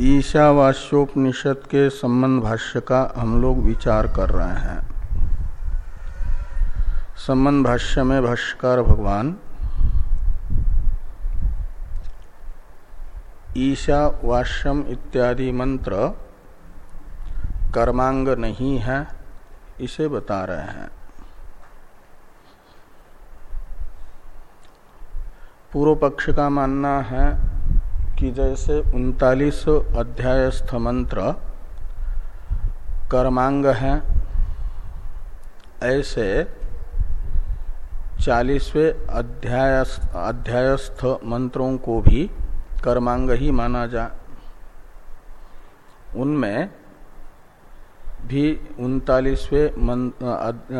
ईशावास्योपनिषद के संबंध भाष्य का हम लोग विचार कर रहे हैं। संबंध भाष्य में भाष्यकार भगवान ईशावास्यम इत्यादि मंत्र कर्मांग नहीं है, इसे बता रहे हैं। पूर्व पक्ष का मानना है कि जैसे उनतालीस अध्यायस्थ मंत्र, कर्मांग है। ऐसे चालीसवें अध्याय अध्यायस्थ मंत्रों को भी कर्मांग ही माना जा, उनमें भी उनतालीसवें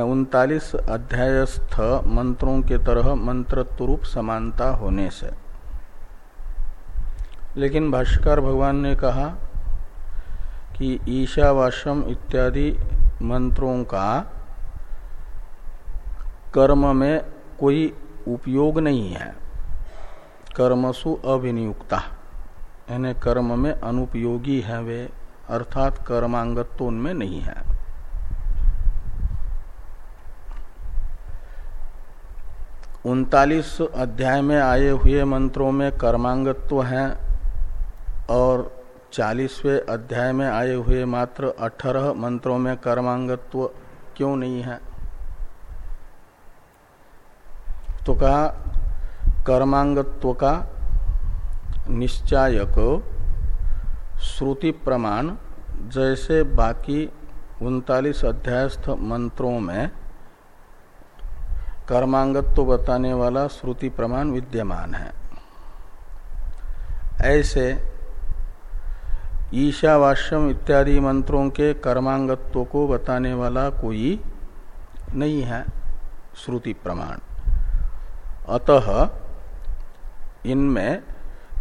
उनतालीस अध्यायस्थ मंत्रों के तरह मंत्रत्व रूप समानता होने से। लेकिन भाष्कर भगवान ने कहा कि ईशावासम इत्यादि मंत्रों का कर्म में कोई उपयोग नहीं है। कर्मसु अविनियुक्ता यानी कर्म में अनुपयोगी है वे, अर्थात कर्मांगत्व उनमें नहीं है। उनतालीस अध्याय में आए हुए मंत्रों में कर्मांगत्व है। और चालीसवें अध्याय में आए हुए मात्र अठारह मंत्रों में कर्मांगत्व क्यों नहीं है? तो कहा, कर्मांगत्व का निश्चायक श्रुति प्रमाण जैसे बाकी उनतालीस अध्यायस्थ मंत्रों में कर्मांगत्व बताने वाला श्रुति प्रमाण विद्यमान है। ऐसे ईशावास्यम इत्यादि मंत्रों के कर्मांगत्व को बताने वाला कोई नहीं है श्रुति प्रमाण। अतः इनमें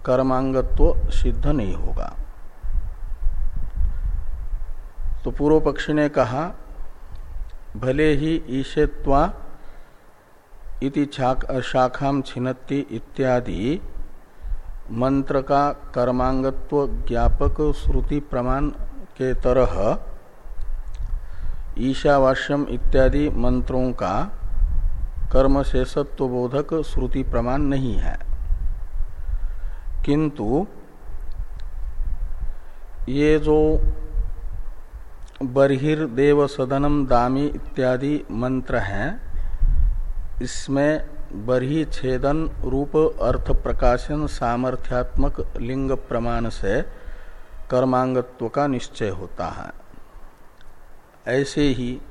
कर्मांगत्व सिद्ध नहीं होगा। तो पूर्व पक्षी ने कहा, भले ही ईशत्वा इति शाखाम छिन्नति इत्यादि मंत्र का कर्मांगत्व ज्ञापक श्रुति प्रमाण के तरह ईशावास्यम इत्यादि मंत्रों का कर्म शेषत्व बोधक श्रुति प्रमाण नहीं है। किंतु ये जो बर्हिर्देव सदनम दामी इत्यादि मंत्र हैं, इसमें बरही छेदन रूप अर्थ प्रकाशन सामर्थ्यात्मक लिंग प्रमाण से कर्मांगत्व का निश्चय होता है। ऐसे ही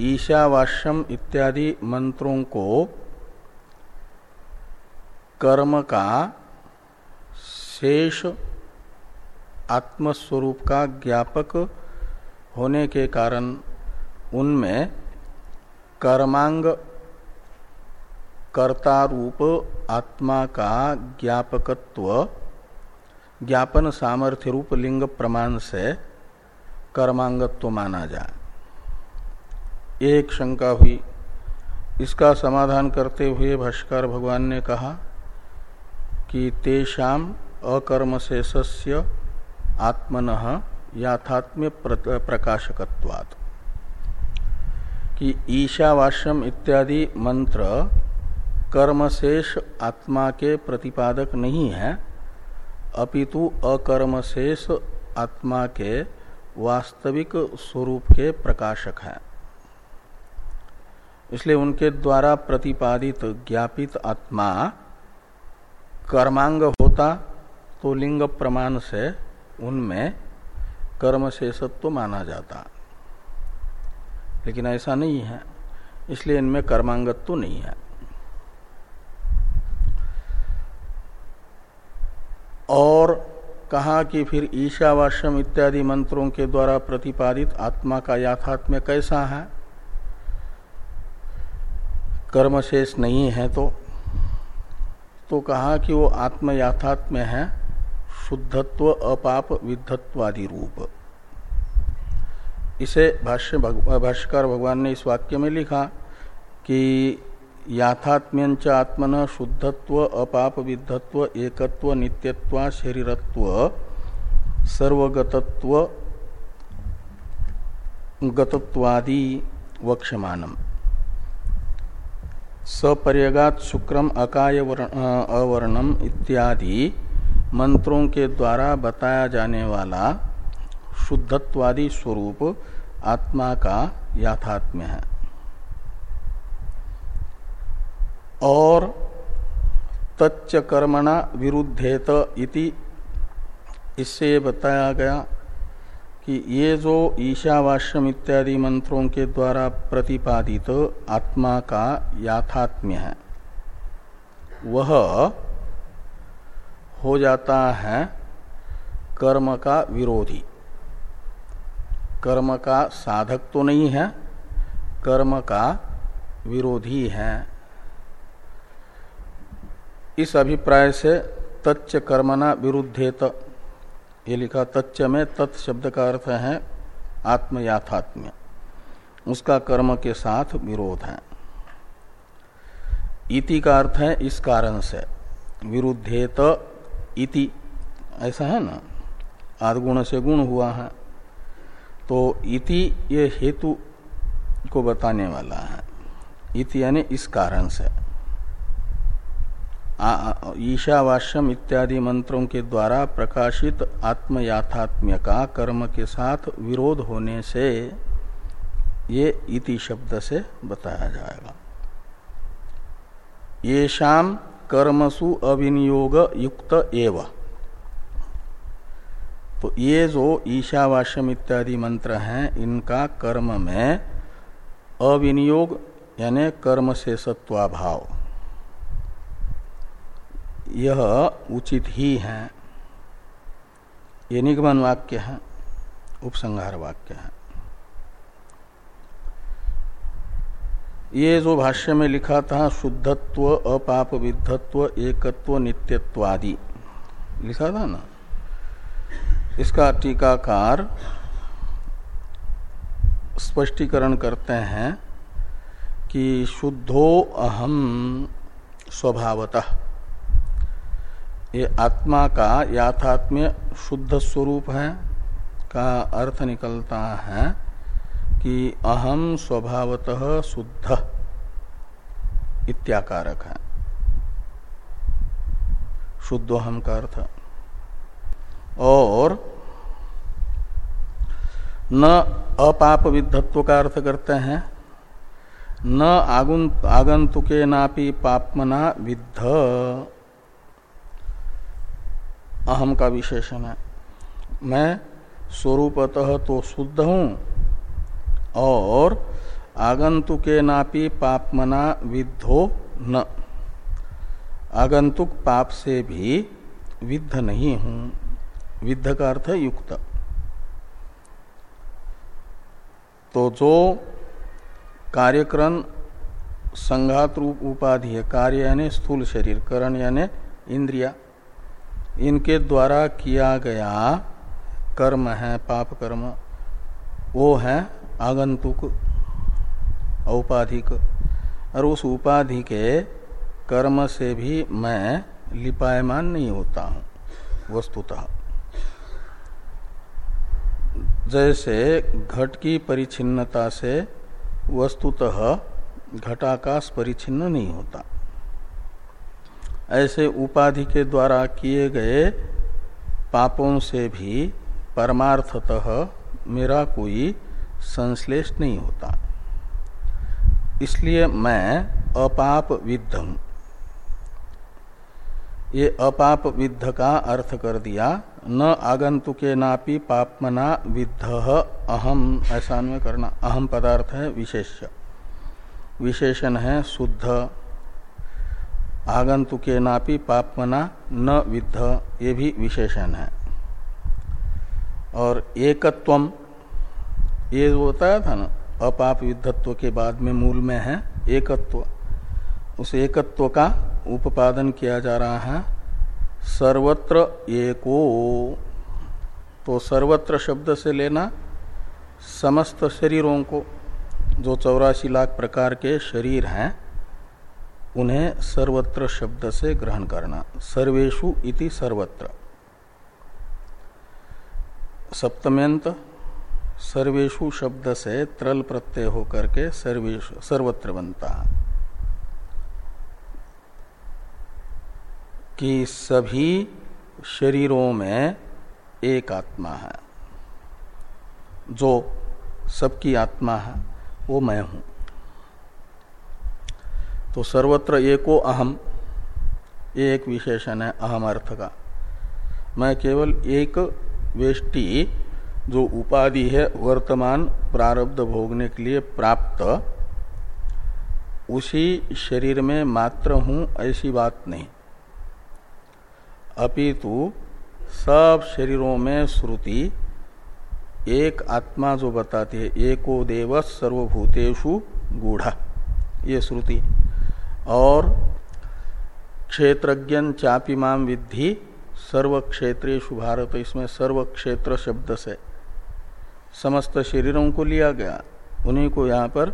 ईशावास्यम इत्यादि मंत्रों को कर्म का शेष आत्मस्वरूप का ज्ञापक होने के कारण उनमें कर्मांग कर्ता रूप आत्मा का ज्ञापकत्व, ज्ञापन सामर्थ्य रूप लिंग प्रमाण से कर्मांगत्व माना जाए एक शंका हुई। इसका समाधान करते हुए भाष्कर भगवान ने कहा कि तेषाम से आत्मन याथात्म्य प्रकाशकत्वात्। कि ईशावास्यम इत्यादि मंत्र कर्मशेष आत्मा के प्रतिपादक नहीं है, अपितु अकर्मशेष आत्मा के वास्तविक स्वरूप के प्रकाशक है। इसलिए उनके द्वारा प्रतिपादित ज्ञापित आत्मा कर्मांग होता तो लिंग प्रमाण से उनमें कर्मशेषत्व माना जाता। लेकिन ऐसा नहीं है, इसलिए इनमें कर्मांगत्व नहीं है। और कहा कि फिर ईशावास्यम इत्यादि मंत्रों के द्वारा प्रतिपादित आत्मा का याथात्म्य कैसा है? कर्मशेष नहीं है तो। तो कहा कि वो आत्म याथात्म्य है, शुद्धत्व, अपाप, विद्धत्वादि रूप। इसे भाष्य भाष्यकार भगवान ने इस वाक्य में लिखा कि याथात्म्यंच आत्मन शुद्धत्व अपाप विद्धत्व एकत्व, नित्यत्व, शरीरत्व, सर्वगतत्व, गतत्वादि वक्षमानम सपर्यगात शुक्रम अकाय अवर्णम इत्यादि मंत्रों के द्वारा बताया जाने वाला शुद्धत्वादि स्वरूप आत्मा का याथात्म्य है। और तच्च कर्मणा विरुद्धेत इति। इससे ये बताया गया कि ये जो ईशावाश्यम इत्यादि मंत्रों के द्वारा प्रतिपादित आत्मा का याथात्म्य है, वह हो जाता है कर्म का विरोधी। कर्म का साधक तो नहीं है, कर्म का विरोधी है। इस अभिप्राय से तच्च कर्मना विरुद्धेत। ये लिखा, तच्च में तत् शब्द का अर्थ है आत्मयाथात्म्य। उसका कर्म के साथ विरोध है। इति का अर्थ है इस कारण से। विरुद्धेत इति, ऐसा है ना? आदगुण से गुण हुआ है। तो इति ये हेतु को बताने वाला है। इति यानी इस कारण से। ईशावाश्यम इत्यादि मंत्रों के द्वारा प्रकाशित आत्मयाथात्म्य का कर्म के साथ विरोध होने से ये इति शब्द से बताया जाएगा। ये शाम कर्मसु अविनियोग युक्त एव। तो ये जो ईशावाश्यम इत्यादि मंत्र हैं, इनका कर्म में अविनियोग, यानी कर्म से सत्वाभाव। यह उचित ही है। ये निगमन वाक्य है, उपसंहार वाक्य है। ये जो भाष्य में लिखा था, शुद्धत्व अपाप विद्धत्व एकत्व नित्यत्व आदि लिखा था ना? इसका टीकाकार स्पष्टीकरण करते हैं कि शुद्धो अहम स्वभावतः। ये आत्मा का याथात्म्य शुद्ध स्वरूप है, का अर्थ निकलता है कि अहम स्वभावतः शुद्ध इत्याकारक है। शुद्ध अहम का अर्थ। और न अपाप विद्धत्व का अर्थ करते हैं, न आगुन आगंतुके नापी पापमना विद्ध। अहम का विशेषण है। मैं स्वरूपतः तो शुद्ध हूँ और आगंतुके नापी पापमना विद्धो न। आगंतुक पाप से भी विद्ध नहीं हूँ। विद्ध का अर्थ युक्त। तो जो कार्यक्रम संघात रूप उपाधि है, कार्य यानी स्थूल शरीर, करण यानी इंद्रिया इनके द्वारा किया गया कर्म है, पाप कर्म, वो है आगंतुक, औपाधिक। और उस उपाधि के कर्म से भी मैं लिपायमान नहीं होता हूँ, वस्तुतः। जैसे घट की परिचिन्नता से वस्तुतः घटाकाश परिचिन्न नहीं होता। ऐसे उपाधि के द्वारा किए गए पापों से भी परमार्थतः मेरा कोई संश्लेष नहीं होता। इसलिए मैं अपाप विद्ध हूँ। ये अपाप विद्ध का अर्थ कर दिया, न आगंतुके नापी पापमना विद्ध अहम ऐसा में करना अहम पदार्थ है विशेष्य। विशेषण है शुद्ध। आगंतुके नापी पापमना न विद्ध। ये भी विशेषण है। और एकत्वम, ये बताया था ना, अपाप विद्धत्व के बाद में मूल में है एकत्व। उस एकत्व का उपादन किया जा रहा है सर्वत्र एको। तो सर्वत्र शब्द से लेना समस्त शरीरों को, जो चौरासी लाख प्रकार के शरीर हैं उन्हें सर्वत्र शब्द से ग्रहण करना। सर्वेशु इति सर्वत्र। सप्तम्यंत सर्वेशु शब्द से त्रल प्रत्यय होकर के सर्वेश सर्वत्र बनता। है कि सभी शरीरों में एक आत्मा है। जो सबकी आत्मा है, वो मैं हूँ। तो सर्वत्र एको अहम, ये एक विशेषण है, अहम अर्थ का। मैं केवल एक वेष्टि, जो उपाधि है, वर्तमान प्रारब्ध भोगने के लिए प्राप्त, उसी शरीर में मात्र हूँ, ऐसी बात नहीं। अपितु सब शरीरों में श्रुति, एक आत्मा जो बताती है, एको देव सर्वभूतेषु गूढ़, ये श्रुति। और क्षेत्रज्ञ चापिमाम विद्धि सर्व क्षेत्रेशु भारत इसमें सर्व क्षेत्र शब्द से समस्त शरीरों को लिया गया। उन्हीं को यहाँ पर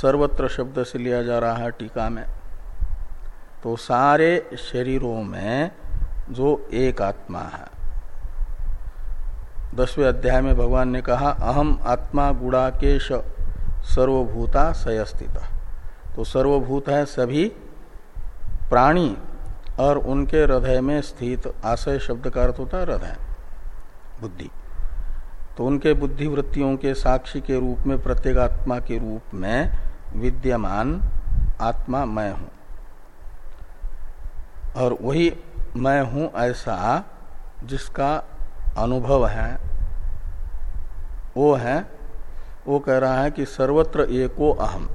सर्वत्र शब्द से लिया जा रहा है टीका में। तो सारे शरीरों में जो एक आत्मा है। दसवें अध्याय में भगवान ने कहा, अहम आत्मा गुड़ाकेश सर्वभूता सयस्थित। तो सर्वभूत है सभी प्राणी और उनके हृदय में स्थित आशय शब्द का अर्थ होता है हृदय, बुद्धि। तो उनके बुद्धि वृत्तियों के साक्षी के रूप में, प्रत्येगात्मा के रूप में विद्यमान आत्मा मैं हूँ। और वही मैं हूँ ऐसा जिसका अनुभव है, वो है, वो कह रहा है कि सर्वत्र एको अहम।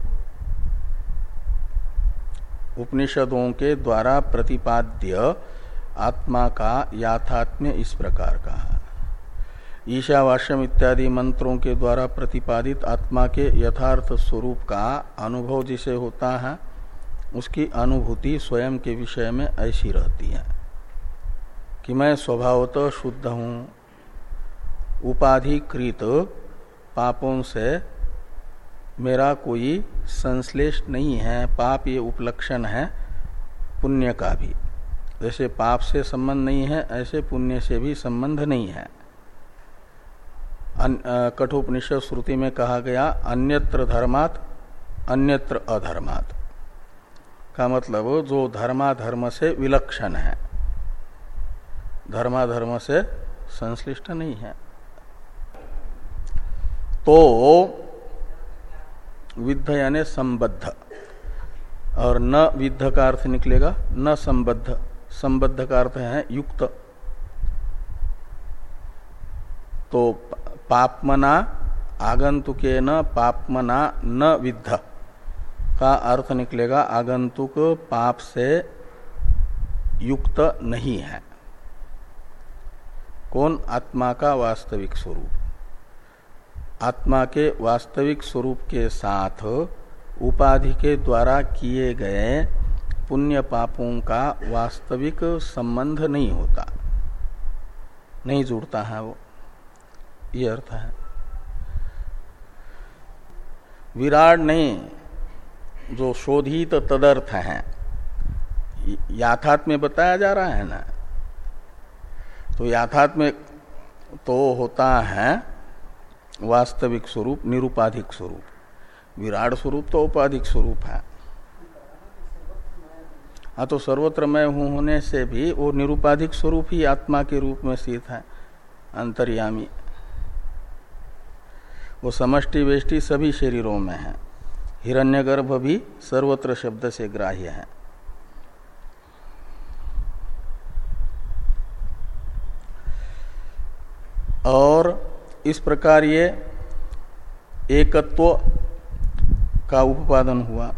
उपनिषदों के द्वारा प्रतिपाद्य आत्मा का याथात्म्य इस प्रकार का है। ईशावाश्यम इत्यादि मंत्रों के द्वारा प्रतिपादित आत्मा के यथार्थ स्वरूप का अनुभव जिसे होता है, उसकी अनुभूति स्वयं के विषय में ऐसी रहती है कि मैं स्वभावतः शुद्ध हूँ, उपाधिकृत पापों से मेरा कोई संश्लेष नहीं है, पाप ये उपलक्षण है, पुण्य का भी। जैसे पाप से संबंध नहीं है, ऐसे पुण्य से भी संबंध नहीं है। कठोपनिषद श्रुति में कहा गया, अन्यत्र धर्मात, अन्यत्र अधर्मात। का मतलब जो धर्माधर्म से विलक्षण है। धर्माधर्म से संश्लिष्ट नहीं है। तो विद्ध यानी संबद्ध। और न विद्ध का अर्थ निकलेगा, न संबद्ध। संबद्ध का अर्थ है युक्त। तो पापमना आगंतुके न पापमना न विद्ध का अर्थ निकलेगा, आगंतुक पाप से युक्त नहीं है। कौन? आत्मा का वास्तविक स्वरूप। आत्मा के वास्तविक स्वरूप के साथ उपाधि के द्वारा किए गए पुण्य पापों का वास्तविक संबंध नहीं होता। नहीं जुड़ता है वो। ये अर्थ है। विराट नहीं, जो शोधित तदर्थ है। याथात्म में बताया जा रहा है ना? तो याथात्म में तो होता है वास्तविक स्वरूप, निरुपाधिक स्वरूप। विराट स्वरूप तो उपाधिक स्वरूप है। हाँ तो सर्वत्र मैं हूँ होने से भी वो निरुपाधिक स्वरूप ही आत्मा के रूप में स्थित है, अंतर्यामी। वो समष्टि वेष्टि सभी शरीरों में है। हिरण्यगर्भ भी सर्वत्र शब्द से ग्राह्य है। और इस प्रकार ये एकत्व का उपादन हुआ।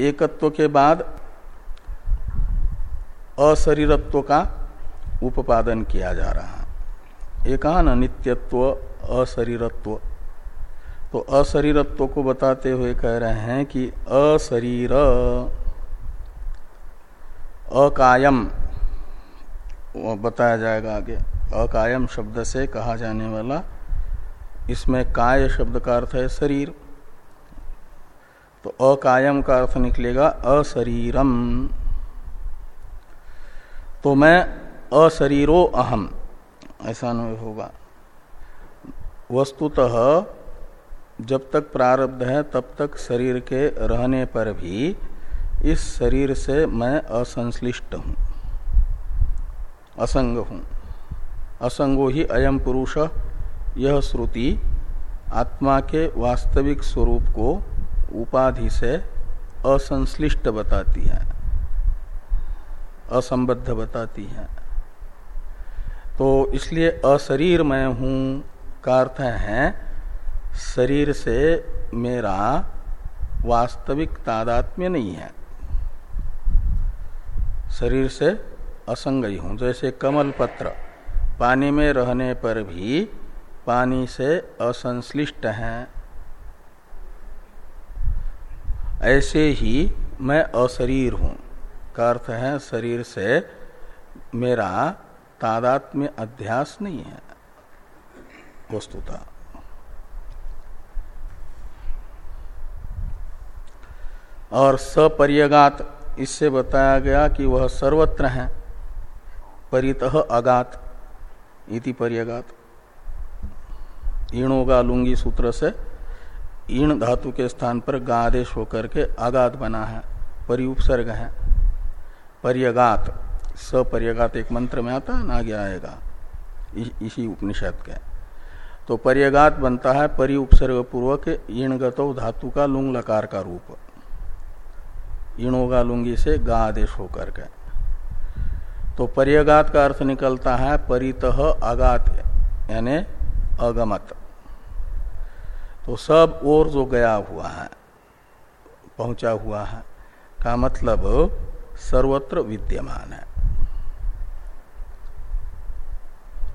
एकत्व के बाद अशरीरत्व का उपादन किया जा रहा। है एक न नित्यत्व, अशरीरत्व। तो अशरीरत्व को बताते हुए कह रहे हैं कि अशरीर, अकायम बताया जाएगा आगे। अकायम शब्द से कहा जाने वाला, इसमें काय शब्द का अर्थ है शरीर। तो अकायम का अर्थ निकलेगा अशरीरम। तो मैं अशरीरो अहम, ऐसा नहीं होगा। वस्तुतः जब तक प्रारब्ध है, तब तक शरीर के रहने पर भी इस शरीर से मैं असंश्लिष्ट हूँ, असंग हूँ। असंगो ही अयम पुरुष यह श्रुति, आत्मा के वास्तविक स्वरूप को उपाधि से असंश्लिष्ट बताती है, असंबद्ध बताती है। तो इसलिए अशरीर मैं हूँ का अर्थ है, शरीर से मेरा वास्तविक तादात्म्य नहीं है। शरीर से असंग ही हूँ, जैसे कमल पत्र। पानी में रहने पर भी पानी से असंश्लिष्ट हैं। ऐसे ही मैं अशरीर हूँ। का अर्थ है शरीर से मेरा तादात्म्य अध्यास नहीं है। वस्तुता। और सपर्यगात, इससे बताया गया कि वह सर्वत्र है। परित अगात। इति पर्यगात। ईणोगा लुंगी सूत्र से ईण धातु के स्थान पर गा आदेश होकर के आगात बना है, परिउपसर्ग है। पर्यगात, सपर्यगात एक मंत्र में आता है, ना आगे आएगा। इसी उपनिषद के। तो पर्यगात बनता है परि उपसर्ग पूर्वक ईणगत धातु का लुंग लकार का रूप। ईणोगा लुंगी से गा आदेश होकर के। तो पर्यगात का अर्थ निकलता है परित आगात यानी अगमत तो सब और जो गया हुआ है, पहुँचा हुआ है, का मतलब सर्वत्र विद्यमान है।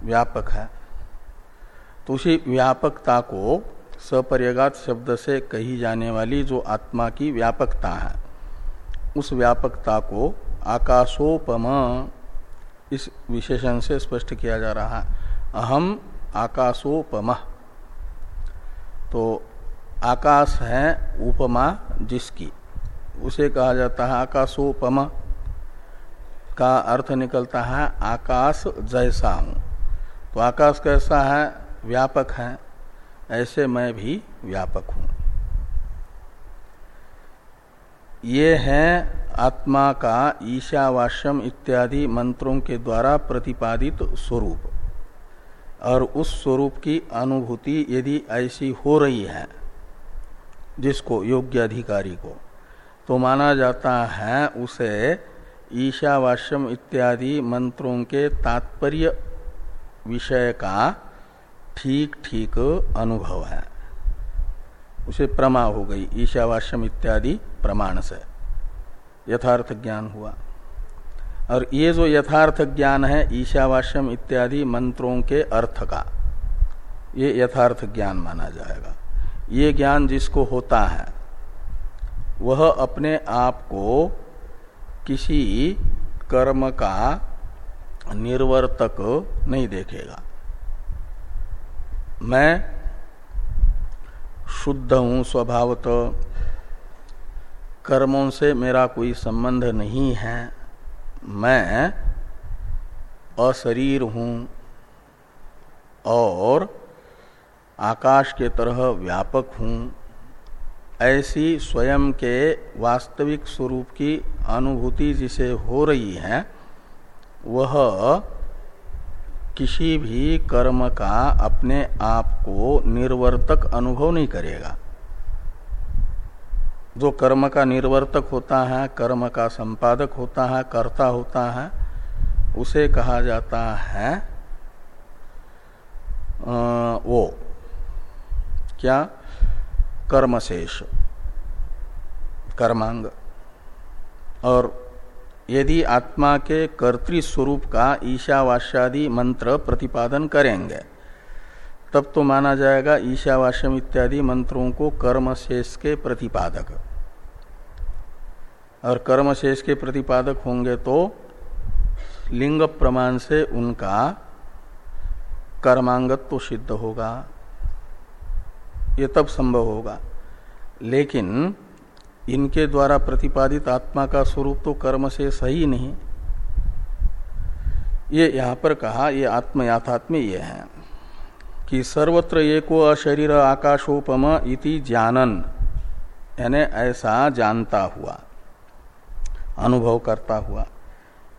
व्यापक है। तो उसी व्यापकता को सपर्यगात शब्द से कही जाने वाली जो आत्मा की व्यापकता है, उस व्यापकता को आकाशोपम इस विशेषण से स्पष्ट किया जा रहा है। अहम आकाशोपम। तो आकाश है उपमा जिसकी। उसे कहा जाता है आकाशोपम। का अर्थ निकलता है आकाश जैसा हूँ। तो आकाश कैसा है? व्यापक है। ऐसे मैं भी व्यापक हूँ। ये है आत्मा का ईशावाश्यम इत्यादि मंत्रों के द्वारा प्रतिपादित स्वरूप। और उस स्वरूप की अनुभूति यदि ऐसी हो रही है, जिसको योग्य अधिकारी को तो माना जाता है उसे ईशावाश्यम इत्यादि मंत्रों के तात्पर्य विषय का ठीक ठीक अनुभव है। उसे प्रमा हो गई ईशावाश्यम इत्यादि प्रमाण से। यथार्थ ज्ञान हुआ। और ये जो यथार्थ ज्ञान है ईशावाश्यम इत्यादि मंत्रों के अर्थ का, ये यथार्थ ज्ञान माना जाएगा। ये ज्ञान जिसको होता है, वह अपने आप को किसी कर्म का निर्वर्तक नहीं देखेगा। मैं शुद्ध हूँ स्वभावत। कर्मों से मेरा कोई संबंध नहीं है। मैं अशरीर हूँ और आकाश के तरह व्यापक हूँ। ऐसी स्वयं के वास्तविक स्वरूप की अनुभूति जिसे हो रही है, वह किसी भी कर्म का अपने आप को निर्वर्तक अनुभव नहीं करेगा। जो कर्म का निर्वर्तक होता है, कर्म का संपादक होता है, कर्ता होता है, उसे कहा जाता है वो, क्या? कर्मशेष, कर्मांग, और यदि आत्मा के कर्तृ स्वरूप का ईशावास्यादि मंत्र प्रतिपादन करेंगे, तब तो माना जाएगा ईशावास्यम इत्यादि मंत्रों को कर्म शेष के प्रतिपादक। और कर्म शेष के प्रतिपादक होंगे तो लिंग प्रमाण से उनका कर्मांगत तो सिद्ध होगा। ये तब संभव होगा। लेकिन इनके द्वारा प्रतिपादित आत्मा का स्वरूप तो कर्म से सही नहीं। ये यहाँ पर कहा, ये आत्म याथात्म्य ये है कि सर्वत्र एको अशरीर आकाशोपम इति जानन यानी ऐसा जानता हुआ, अनुभव करता हुआ,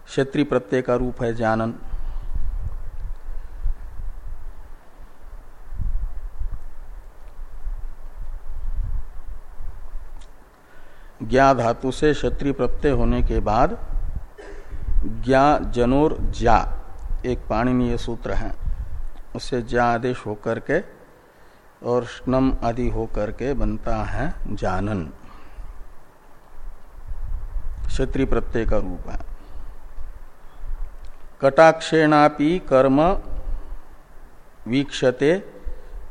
क्षेत्रीय प्रत्यय का रूप है जानन ज्ञा धातु से क्षत्रिय प्रत्यय होने के बाद ज्ञा जनोर जा एक पाणनीय सूत्र है। उससे ज्या आदेश होकर के और स्नम आदि होकर के बनता है जानन। क्षत्रिय प्रत्यय का रूप है। कटाक्षेणापि कर्म वीक्षते,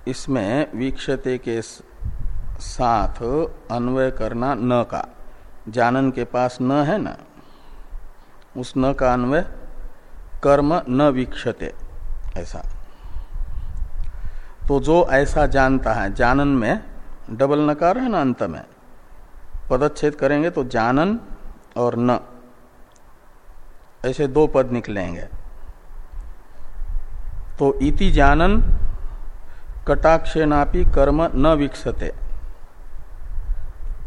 इसमें वीक्षते के साथ अन्वय करना न का। जानन के पास न है ना? उस न का अन्वय कर्म न वीक्षते, ऐसा। तो जो ऐसा जानता है, जानन में डबल नकार है ना अंत में? पदच्छेद करेंगे तो जानन और न। ऐसे दो पद निकलेंगे। तो इति जानन, कटाक्षेनापि कर्म न विकसते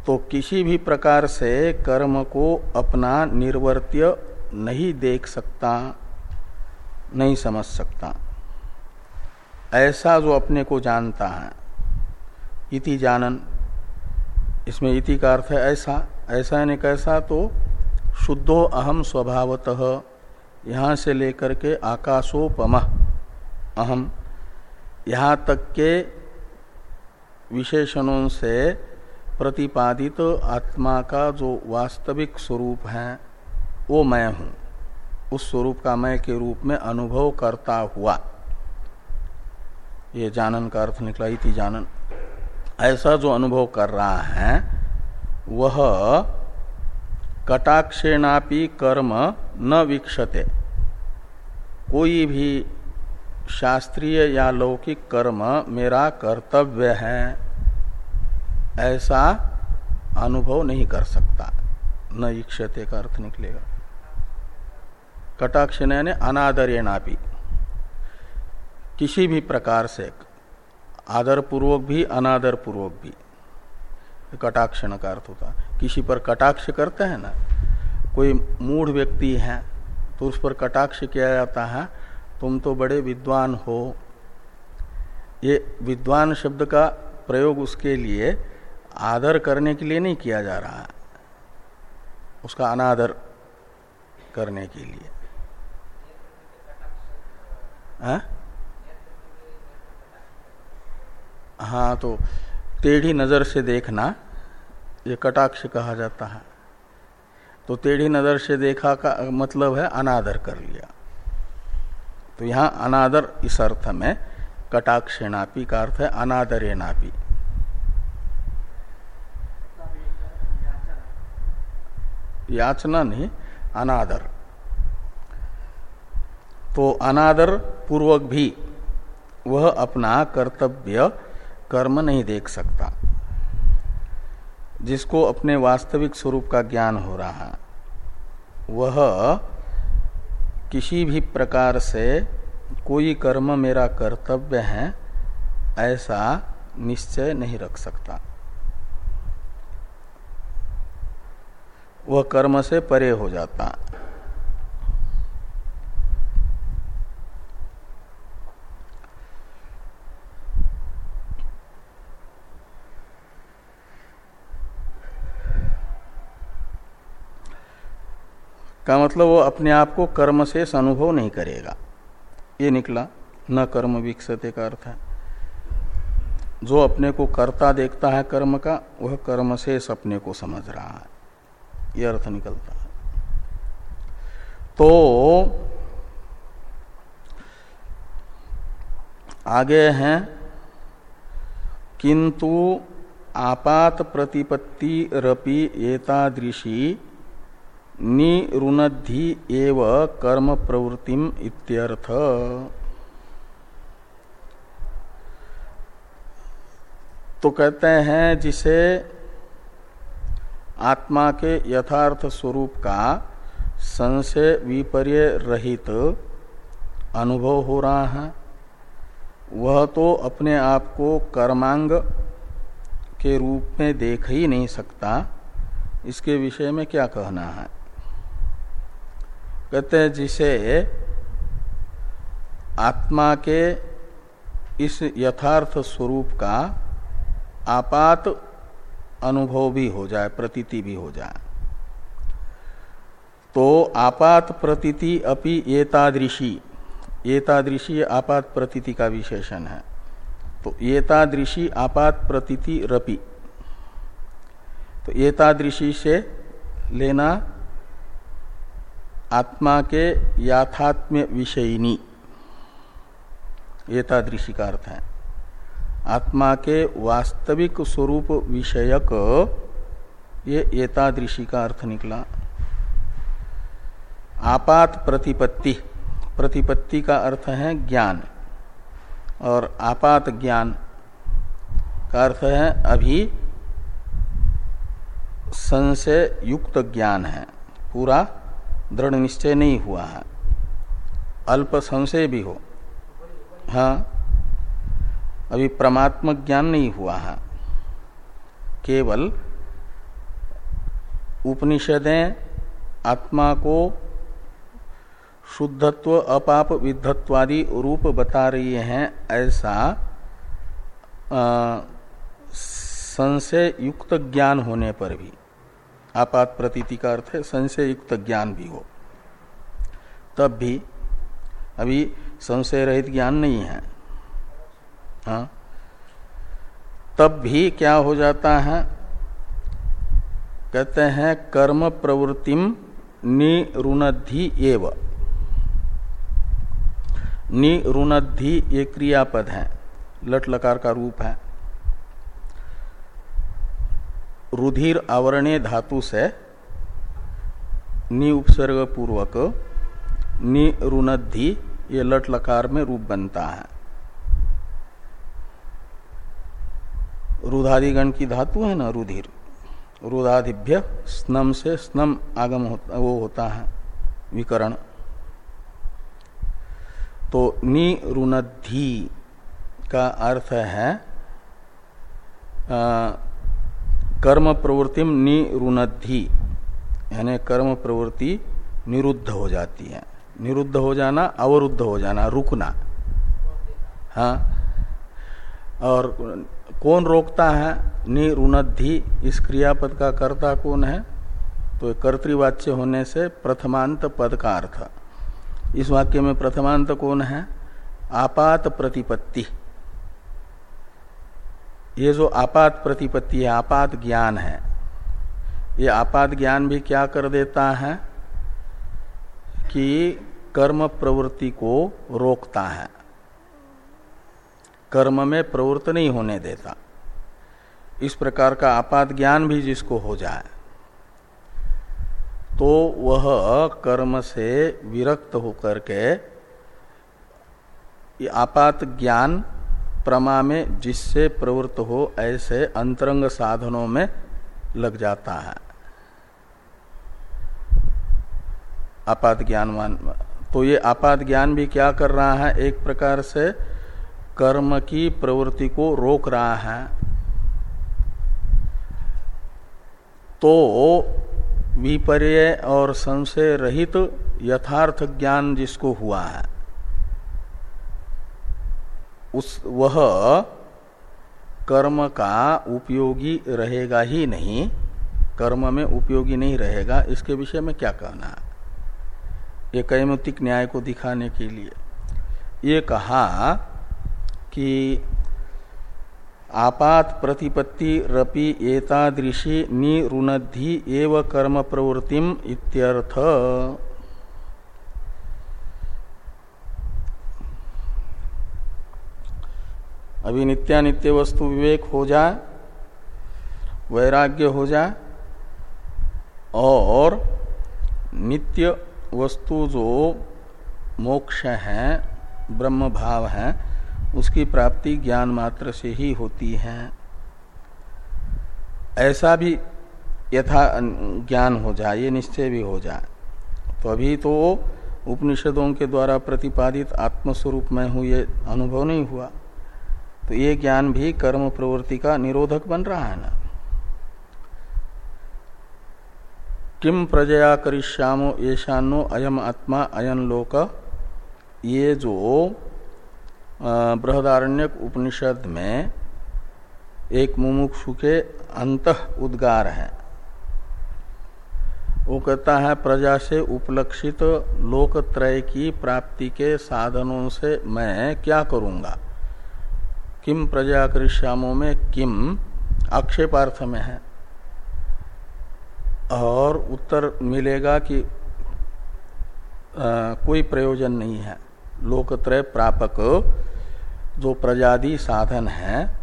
तो किसी भी प्रकार से कर्म को अपना निर्वर्त्य नहीं देख सकता, नहीं समझ सकता। ऐसा जो अपने को जानता है, इति जानन। इसमें इति का अर्थ है ऐसा ऐसा यानी कैसा तो शुद्धो अहम स्वभावतः, यहाँ से लेकर के आकाशोपम अहम यहाँ तक के विशेषणों से प्रतिपादित आत्मा का जो वास्तविक स्वरूप है, वो मैं हूँ। उस स्वरूप का मैं के रूप में अनुभव करता हुआ। ये जानन का अर्थ निकला, इति जानन। ऐसा जो अनुभव कर रहा है, वह कटाक्षेणापि कर्म न विक्षते। कोई भी शास्त्रीय या लौकिक कर्म मेरा कर्तव्य है। ऐसा अनुभव नहीं कर सकता। न इक्षते का अर्थ निकलेगा। कटाक्ष ने अनादरेणापि। किसी भी प्रकार से आदर पूर्वक भी अनादर पूर्वक भी। कटाक्षण का अर्थ होता किसी पर कटाक्ष करते हैं ना, कोई मूढ़ व्यक्ति है तो उस पर कटाक्ष किया जाता है, तुम तो बड़े विद्वान हो। ये विद्वान शब्द का प्रयोग उसके लिए आदर करने के लिए नहीं किया जा रहा है उसका अनादर करने के लिए। हाँ, हाँ तो टेढ़ी नज़र से देखना ये कटाक्ष कहा जाता है। तो टेढ़ी नज़र से देखा का मतलब है अनादर कर लिया। तो यहाँ अनादर इस अर्थ में कटाक्षेनापी का अर्थ है अनादरे याचना नहीं, अनादर। तो अनादर पूर्वक भी वह अपना कर्तव्य कर्म नहीं देख सकता, जिसको अपने वास्तविक स्वरूप का ज्ञान हो रहा। है वह किसी भी प्रकार से कोई कर्म मेरा कर्तव्य है, ऐसा निश्चय नहीं रख सकता। वह कर्म से परे हो जाता। का मतलब वो अपने आप को कर्म से अनुभव नहीं करेगा। ये निकला। न कर्म विकसते का अर्थ है। जो अपने को कर्ता देखता है कर्म का, वह कर्म से अपने को समझ रहा है। यह अर्थ निकलता है। तो आगे हैं, किंतु आपात प्रतिपत्ति रपि एतादृशी निरुनधि एव कर्म प्रवृत्तिम इत्यर्थ। तो कहते हैं जिसे आत्मा के यथार्थ स्वरूप का संशय विपर्य रहित अनुभव हो रहा है। वह तो अपने आप को कर्मांग के रूप में देख ही नहीं सकता। इसके विषय में क्या कहना है? कहते हैं, जिसे आत्मा के इस यथार्थ स्वरूप का आपात अनुभव भी हो जाए, प्रतीति भी हो जाए। तो आपात प्रतीति अपि एतादृशी। एतादृशी आपात प्रतीति का विशेषण है। तो एतादृशी आपात प्रतीति रपि। तो एतादृशी से लेना आत्मा के याथात्म्य विषयिनी। एतादृशी का अर्थ है। आत्मा के वास्तविक स्वरूप विषयक ये एतादृशी का अर्थ निकला। आपात प्रतिपत्ति। प्रतिपत्ति का अर्थ है ज्ञान। और आपात ज्ञान का अर्थ है अभी संशय युक्त ज्ञान है। पूरा दृढ़ निश्चय नहीं हुआ है। अल्प संशय भी हो। हाँ। अभी परमात्मक ज्ञान नहीं हुआ है। केवल उपनिषदें आत्मा को शुद्धत्व, अपाप, विद्धत्वादि रूप बता रही हैं, ऐसा संशय युक्त ज्ञान होने पर भी। आपात प्रतीति का अर्थ है संशय युक्त ज्ञान भी हो। तब भी अभी संशय रहित ज्ञान नहीं है। हाँ? तब भी क्या हो जाता है? कहते हैं, कर्म प्रवृत्तिम निरुणधि एव। निरुणधि ये क्रियापद है लट लकार का रूप है। रुधिर आवरणे धातु से नि उपसर्ग पूर्वक निरुणधि ये लट लकार में रूप बनता है। रुधादिगण की धातु है ना रुधिर। रुदाधिभ्य स्नम से स्नम आगम होता वो होता है विकरण। तो निरुणधि का अर्थ है आ, कर्म प्रवृत्ति निरुणधि यानी कर्म प्रवृत्ति निरुद्ध हो जाती है। निरुद्ध हो जाना अवरुद्ध हो जाना रुकना। हाँ? और कौन रोकता है? निरुणधि इस क्रियापद का कर्ता कौन है? तो कर्तवाच्य होने से प्रथमांत पद का अर्थ। इस वाक्य में प्रथमांत कौन है? आपात प्रतिपत्ति। ये जो आपात प्रतिपत्ति है आपात ज्ञान है। ये आपात ज्ञान भी क्या कर देता है? कि कर्म प्रवृत्ति को रोकता है। कर्म में प्रवृत्त नहीं होने देता। इस प्रकार का आपात ज्ञान भी जिसको हो जाए तो वह कर्म से विरक्त होकर के आपात ज्ञान प्रमा में जिससे प्रवृत्त हो, ऐसे अंतरंग साधनों में लग जाता है। आपात ज्ञानवान तो ये आपात ज्ञान भी क्या कर रहा है? एक प्रकार से कर्म की प्रवृत्ति को रोक रहा है तो विपर्य और संशय रहित यथार्थ ज्ञान जिसको हुआ है, उस, वह कर्म का उपयोगी रहेगा ही नहीं, कर्म में उपयोगी नहीं रहेगा। इसके विषय में क्या कहना है? ये कैमुतिक न्याय को दिखाने के लिए। ये कहा कि आपात प्रतिपत्ति रपि एतादृशी निरुणधि एव कर्म प्रवृत्तिम इत्यर्थ। अभी नित्यानित्य वस्तु विवेक हो जाए वैराग्य हो जाए और नित्य वस्तु जो मोक्ष है, ब्रह्म भाव है उसकी प्राप्ति ज्ञान मात्र से ही होती है। ऐसा भी यथा ज्ञान हो जाए, ये निश्चय भी हो जाए। तो अभी तो उपनिषदों के द्वारा प्रतिपादित आत्मस्वरूप में हूँ, ये अनुभव नहीं हुआ। तो ये ज्ञान भी कर्म प्रवृत्ति का निरोधक बन रहा है ना। किम प्रजया करिष्यामो येषानो अयम आत्मा अयन लोक, ये जो बृहदारण्यक उपनिषद में एक मुमुक्षु के अंत उद्गार है। वो कहता है प्रजा से उपलक्षित लोकत्रय की प्राप्ति के साधनों से मैं क्या करूँगा? किम प्रजा कृष्यामों में किम आक्षेपार्थ में है? और उत्तर मिलेगा कि आ, कोई प्रयोजन नहीं है। लोकत्रय प्रापक जो प्रजादि साधन है,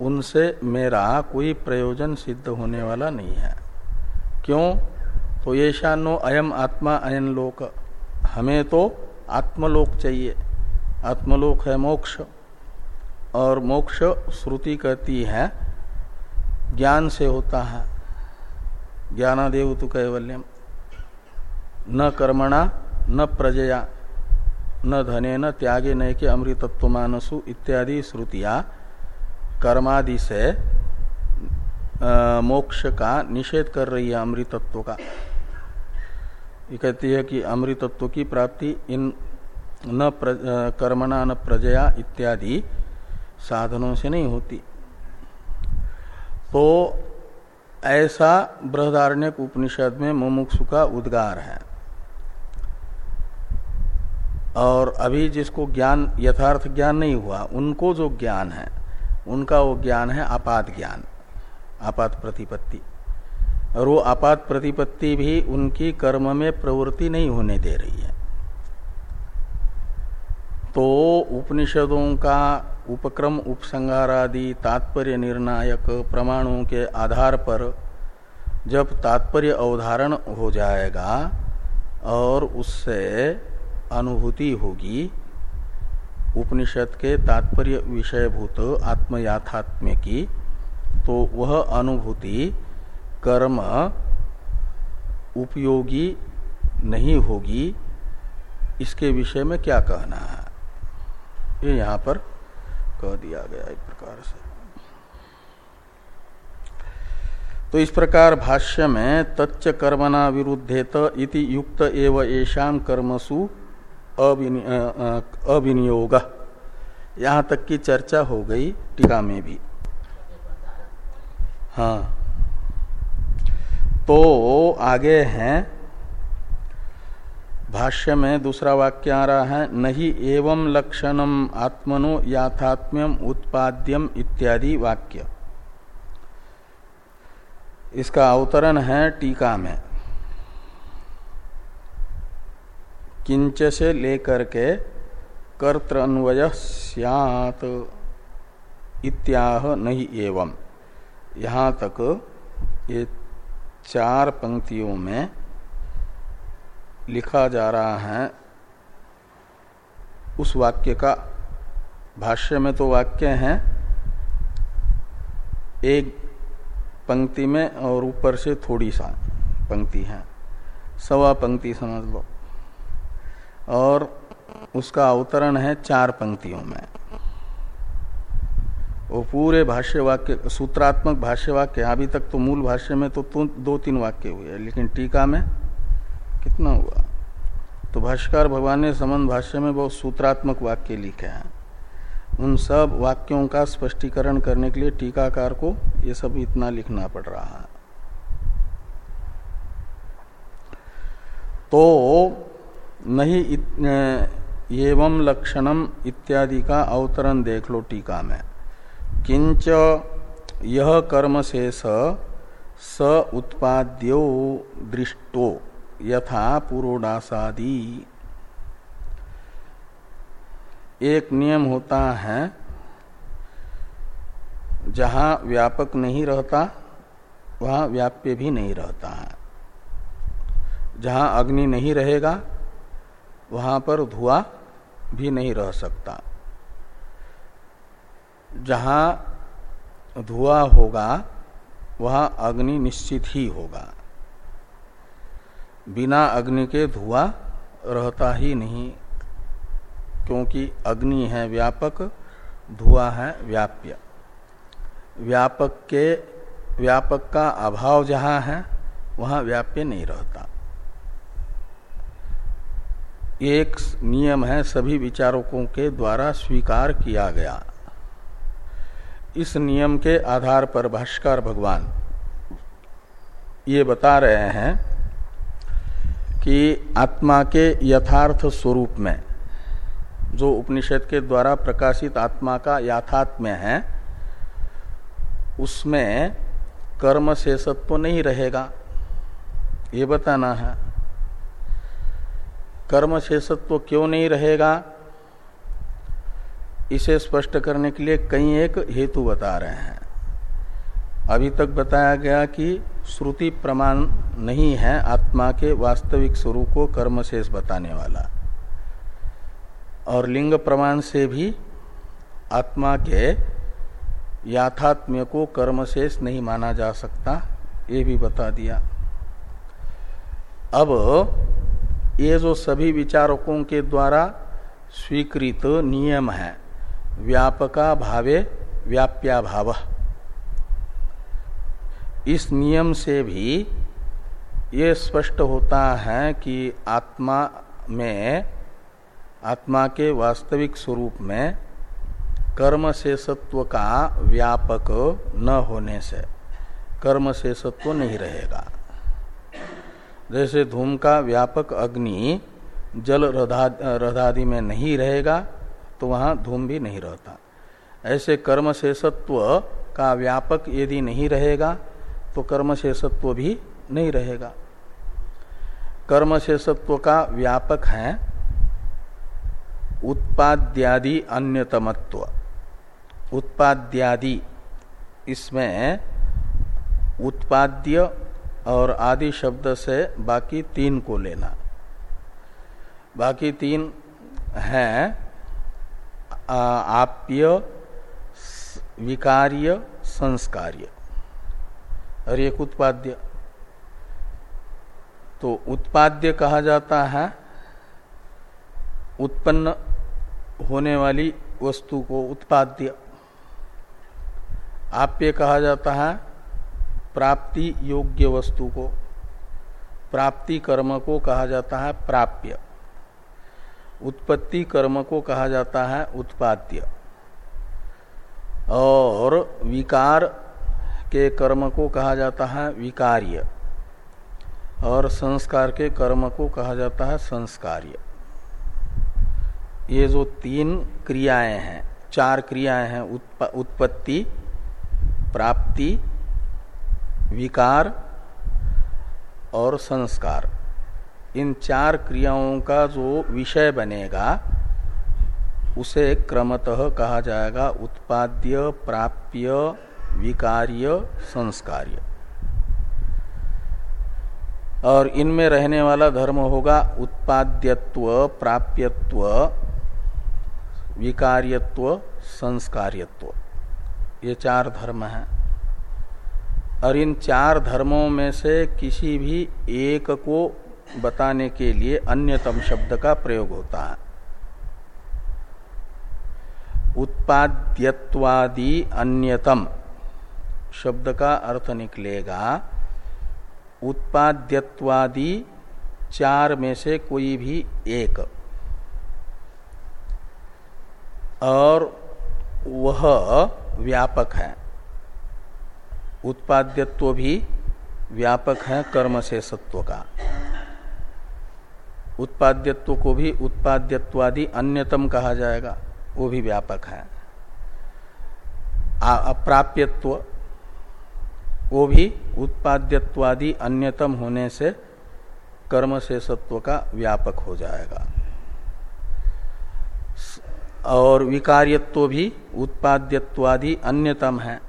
उनसे मेरा कोई प्रयोजन सिद्ध होने वाला नहीं है। क्यों? तो ये शानो अयम आत्मा अयन लोक। हमें तो आत्मलोक चाहिए। आत्मलोक है मोक्ष। और मोक्ष श्रुति कहती है, ज्ञान से होता है। ज्ञानादेव तो कैवल्यम। न कर्मणा, न प्रजया। न धने न त्यागे न के अमृतत्व मानसु इत्यादि श्रुतियाँ कर्मादि से मोक्ष का निषेध कर रही है अमृतत्व का। ये कहती है कि अमृतत्व की प्राप्ति इन न कर्मणा न प्रजया इत्यादि साधनों से नहीं होती। तो ऐसा बृहदारण्य उपनिषद में मुमुक्षु का उद्गार है। और अभी जिसको ज्ञान, यथार्थ ज्ञान नहीं हुआ, उनको जो ज्ञान है, उनका वो ज्ञान है आपात ज्ञान, आपात प्रतिपत्ति। और वो आपात प्रतिपत्ति भी उनकी कर्म में प्रवृत्ति नहीं होने दे रही है। तो उपनिषदों का उपक्रम उपसंगारादि तात्पर्य निर्णायक प्रमाणों के आधार पर जब तात्पर्य अवधारण हो जाएगा, और उससे अनुभूति होगी। उपनिषद के तात्पर्य विषयभूत आत्मयाथात्म्य की तो वह अनुभूति कर्म उपयोगी नहीं होगी। इसके विषय में क्या कहना है? ये यहाँ पर कह दिया गया एक प्रकार से। तो इस प्रकार भाष्य में तच्च कर्मणा विरुद्धेत इति युक्त एवं येषाम कर्मसु अविनियोग यहाँ तक की चर्चा हो गई टीका में भी। हाँ। तो आगे हैं। भाष्य में दूसरा वाक्य आ रहा है, नहीं एवं लक्षणम आत्मनो याथात्म्यम उत्पाद्यम इत्यादि वाक्य। इसका अवतरण है टीका में। किंच से लेकर के कर्तन्वय सियात इत्याह नहीं एवं। यहाँ तक ये चार पंक्तियों में लिखा जा रहा है। उस वाक्य का भाष्य में तो वाक्य है। एक पंक्ति में और ऊपर से थोड़ी सा पंक्ति है। सवा पंक्ति समझ लो। और उसका अवतरण है चार पंक्तियों में। वो पूरे भाष्य वाक्य सूत्रात्मक भाष्य वाक्य अभी तक तो मूल भाष्य में तो दो तीन वाक्य हुए लेकिन टीका में कितना हुआ? तो भाष्यकार भगवान ने संबंध भाष्य में बहुत सूत्रात्मक वाक्य लिखे हैं। उन सब वाक्यों का स्पष्टीकरण करने के लिए टीकाकार को ये सब इतना लिखना पड़ रहा है। तो नहीं एवं लक्षणम इत्यादि का अवतरण देख लो टीका में। किंच यह कर्म से स उत्पाद्यो दृष्टो यथा पुरोडासादि। एक नियम होता है, जहाँ व्यापक नहीं रहता, वहाँ व्याप्य भी नहीं रहता है। जहाँ अग्नि नहीं रहेगा वहाँ पर धुआँ भी नहीं रह सकता। जहाँ धुआँ होगा, वहाँ अग्नि निश्चित ही होगा। बिना अग्नि के धुआँ रहता ही नहीं, क्योंकि अग्नि है व्यापक, धुआँ है व्याप्य। व्यापक के, व्यापक का अभाव जहाँ है, वहाँ व्याप्य नहीं रहता। एक नियम है, सभी विचारकों के द्वारा स्वीकार किया गया। इस नियम के आधार पर भाष्कर भगवान ये बता रहे हैं कि आत्मा के यथार्थ स्वरूप में, जो उपनिषद के द्वारा प्रकाशित आत्मा का याथात्म्य है, उसमें कर्म शेषत्व नहीं रहेगा। ये बताना है। कर्म शेषत्व क्यों नहीं रहेगा? इसे स्पष्ट करने के लिए कई एक हेतु बता रहे हैं। अभी तक बताया गया कि श्रुति प्रमाण नहीं है आत्मा के वास्तविक स्वरूप को कर्म शेष बताने वाला। और लिंग प्रमाण से भी आत्मा के याथात्म्य को कर्मशेष नहीं माना जा सकता, ये भी बता दिया। अब ये जो सभी विचारकों के द्वारा स्वीकृत नियम है, व्यापका भावे व्याप्या भाव। इस नियम से भी ये स्पष्ट होता है कि आत्मा में, आत्मा के वास्तविक स्वरूप में कर्म शेषत्व का व्यापक न होने से, कर्म शेषत्व नहीं रहेगा। जैसे धूम का व्यापक अग्नि जल रधादि में नहीं रहेगा तो वहाँ धूम भी नहीं रहता। ऐसे कर्म शेषत्व का व्यापक यदि नहीं रहेगा तो कर्म शेषत्व भी नहीं रहेगा। कर्म शेषत्व का व्यापक है उत्पाद्यादि अन्यतमत्व। उत्पाद्यादि, इसमें उत्पाद्य और आदि शब्द से बाकी तीन को लेना। बाकी तीन हैं आप्य विकार्य, संस्कार्य। और एक उत्पाद्य। तो उत्पाद्य कहा जाता है, उत्पन्न होने वाली वस्तु को उत्पाद्य। आप्य कहा जाता है प्राप्ति योग्य वस्तु को, प्राप्ति कर्म को कहा जाता है प्राप्य। उत्पत्ति कर्म को कहा जाता है उत्पाद्य। और विकार के कर्म को कहा जाता है विकार्य। और संस्कार के कर्म को कहा जाता है संस्कार्य। ये जो तीन क्रियाएँ हैं, चार क्रियाएँ हैं उत्पत्ति, प्राप्ति विकार और संस्कार। इन चार क्रियाओं का जो विषय बनेगा, उसे क्रमतः कहा जाएगा उत्पाद्य, प्राप्य, विकार्य, संस्कार्य। और इनमें रहने वाला धर्म होगा उत्पाद्यत्व, प्राप्यत्व, विकार्यत्व, संस्कार्यत्व। ये चार धर्म हैं। और इन चार धर्मों में से किसी भी एक को बताने के लिए अन्यतम शब्द का प्रयोग होता है। उत्पाद्यत्वादि अन्यतम शब्द का अर्थ निकलेगा। उत्पाद्यत्वादि चार में से कोई भी एक। और वह व्यापक है। उत्पाद्यत्व भी व्यापक है कर्म से सत्व का। उत्पाद्यत्व को भी उत्पाद्यत्वादि अन्यतम कहा जाएगा, वो भी व्यापक है। अप्राप्यत्व, वो भी उत्पाद्यत्वादि अन्यतम होने से कर्म से सत्व का व्यापक हो जाएगा। और विकार्यत्व भी उत्पाद्यत्वादि अन्यतम है।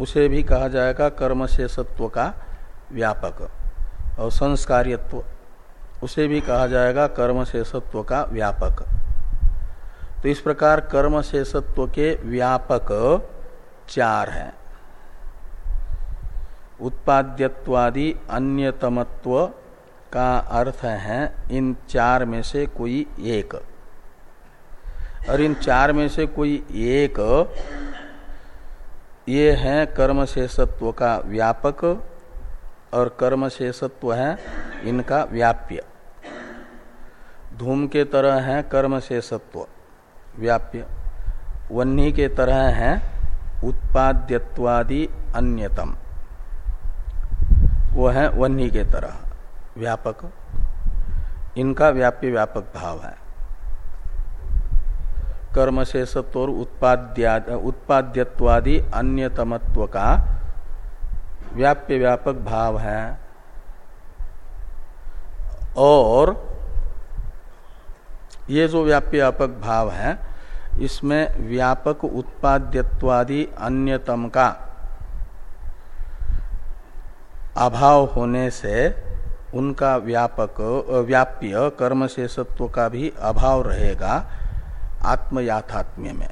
उसे भी कहा जाएगा कर्म से सत्व का व्यापक और संस्कार्यत्व। उसे भी कहा जाएगा कर्म से सत्व का व्यापक। तो इस प्रकार कर्म से सत्व के व्यापक चार हैं। उत्पाद्यत्वादि अन्यतमत्व का अर्थ है, इन चार में से कोई एक। और इन चार में से कोई एक ये है कर्म शेषत्व का व्यापक और कर्म शेषत्व है इनका व्याप्य। धूम के तरह है कर्म शेषत्व व्याप्य। वन्नी के तरह है उत्पाद्यवादि अन्यतम। वो है वन्नी के तरह, व्यापक। इनका व्याप्य व्यापक भाव है। कर्म से सत्व और उत्पाद्यवादि अन्यतमत्व का व्याप्य व्यापक भाव है और ये जो व्याप्य व्यापक भाव है, इसमें व्यापक उत्पाद्यवादि अन्यतम का अभाव होने से उनका व्यापक, व्याप्य कर्म से का भी अभाव रहेगा। आत्मयाथात्म्य में।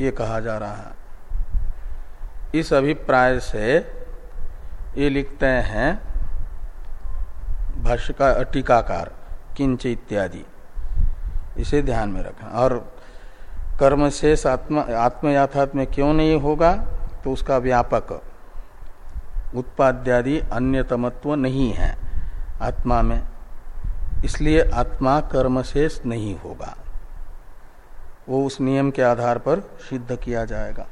ये कहा जा रहा है। इस अभिप्राय से ये लिखते हैं भाष्य का टीकाकार किंच इत्यादि। इसे ध्यान में रखना और कर्म शेष आत्म आत्मयाथात्म्य क्यों नहीं होगा? तो उसका व्यापक उत्पाद्यादि अन्यतमत्व नहीं है आत्मा में। इसलिए आत्मा कर्म शेष नहीं होगा। वो उस नियम के आधार पर सिद्ध किया जाएगा।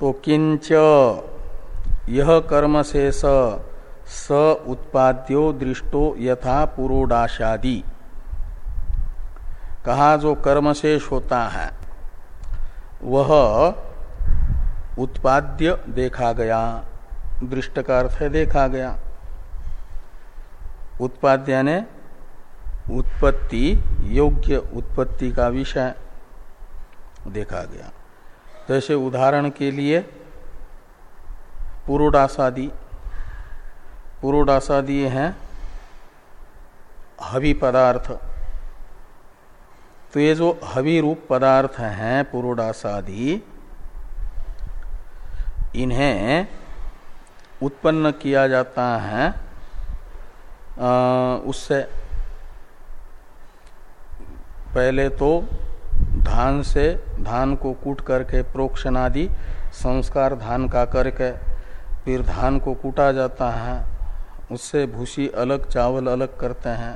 तो किंच यह कर्म से स उत्पाद्यो दृष्टो यथा पुरोडाशादि। कहा जो कर्म शेष होता है, वह उत्पाद्य देखा गया। दृष्ट का अर्थ है देखा गया। उत्पाद्य ने उत्पत्ति योग्य उत्पत्ति का विषय देखा गया। जैसे उदाहरण के लिए पुरोडासादि। पुरोडासादि हैं हवि पदार्थ। तो ये जो हवि रूप पदार्थ हैं पुरोडासादि इन्हें उत्पन्न किया जाता है आ, उससे पहले तो धान से धान को कूट करके प्रोक्षण आदि संस्कार धान का करके, फिर धान को कूटा जाता है। उससे भूसी अलग चावल अलग करते हैं।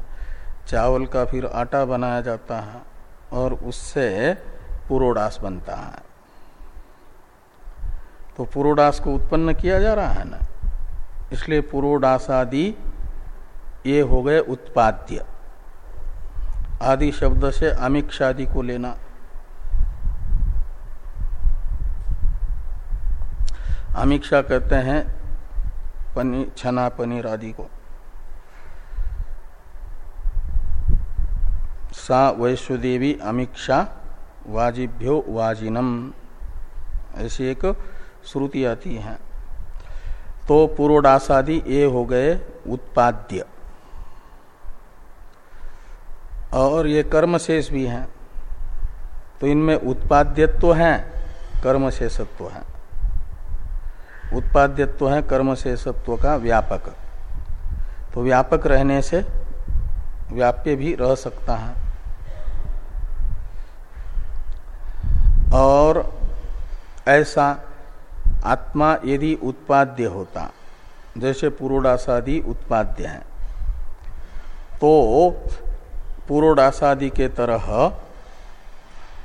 चावल का फिर आटा बनाया जाता है और उससे पुरोडास बनता है। तो पुरोडास को उत्पन्न किया जा रहा है ना? इसलिए पुरोडास आदि ये हो गए उत्पाद्य। आदि शब्द से आमिक्षादि को लेना। आमिक्षा कहते हैं पनी, छना पनीर आदि को। सा वैश्वदेवी अमीक्षा वाजिभ्यो वाजिनम। ऐसी एक श्रुति आती है। तो पूर्वडासादि ये हो गए उत्पाद्य। और ये कर्म शेष भी हैं। तो इनमें उत्पाद्यत्व है कर्म शेषत्व है। उत्पाद्यत्व है कर्म शेषत्व का व्यापक। तो व्यापक रहने से व्याप्य भी रह सकता है। और ऐसा आत्मा यदि उत्पाद्य होता, जैसे पुरोडासादि उत्पाद्य है तो पुरोडासादि के तरह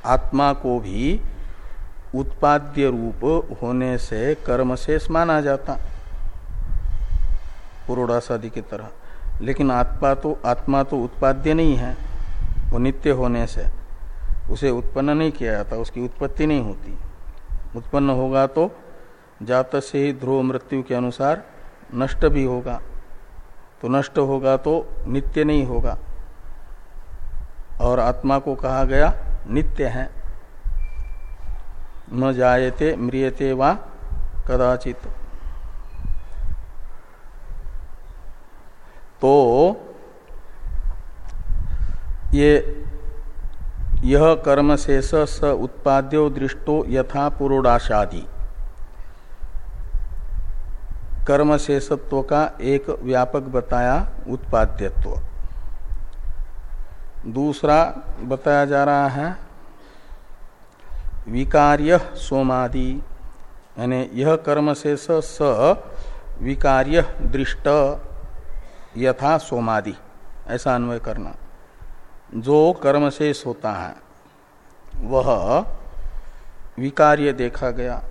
आत्मा को भी उत्पाद्य रूप होने से कर्म शेष माना जाता। पुरोडासादि की तरह लेकिन आत्मा तो आत्मा तो उत्पाद्य नहीं है। वो नित्य होने से। उसे उत्पन्न नहीं किया जाता, उसकी उत्पत्ति नहीं होती। उत्पन्न होगा तो जात से ही ध्रुव मृत्यु के अनुसार नष्ट भी होगा। तो नष्ट होगा तो नित्य नहीं होगा। और आत्मा को कहा गया, नित्य है। न जायते, म्रियते वा कदाचित। तो ये, यह कर्म शेष स उत्पाद्यो दृष्टो यथा पुरोडाशादि। कर्म शेषत्व का एक व्यापक बताया उत्पाद्यत्व। दूसरा बताया जा रहा है, विकार्य सोमादि। यानी यह कर्म शेष स विकार्य दृष्ट यथा सोमादि। ऐसा अन्वय करना। जो कर्म शेष होता है, वह विकार्य देखा गया।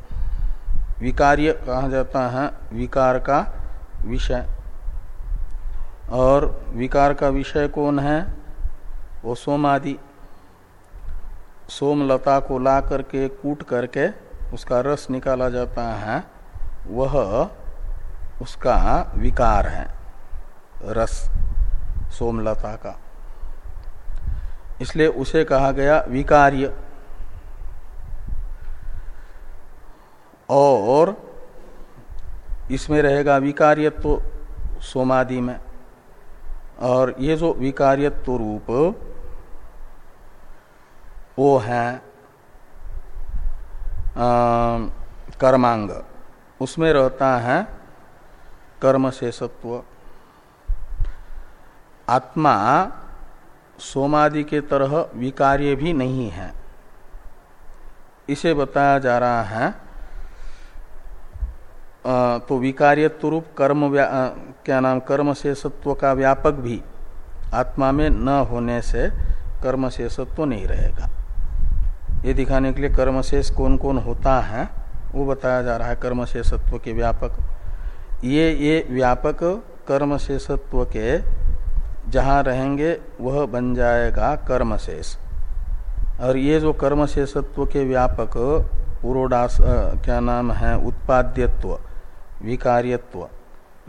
विकार्य कहा जाता है, विकार का विषय। और विकार का विषय कौन है? वो सोमादि सोमलता को ला करके कूट करके उसका रस निकाला जाता है, वह उसका विकार है, रस सोमलता का। इसलिए उसे कहा गया विकार्य। और इसमें रहेगा विकार्यत्व सोमादि में। और ये जो विकार्यत्व रूप वो है कर्मांग। उसमें रहता है कर्म शेषत्व आत्मा सोमादि के तरह विकार्य भी नहीं है। इसे बताया जा रहा है तो विकार्यत्व रूप कर्म क्या नाम कर्म शेषत्व का व्यापक भी आत्मा में न होने से कर्म शेषत्व नहीं रहेगा। ये दिखाने के लिए कर्म शेष कौन कौन होता है, वो बताया जा रहा है कर्म शेषत्व के व्यापक। ये ये व्यापक कर्म शेषत्व के जहाँ रहेंगे, वह बन जाएगा कर्म शेष और ये जो कर्म शेषत्व के व्यापक पूर्वडास क्या नाम है, उत्पाद्यत्व, विकार्यत्व,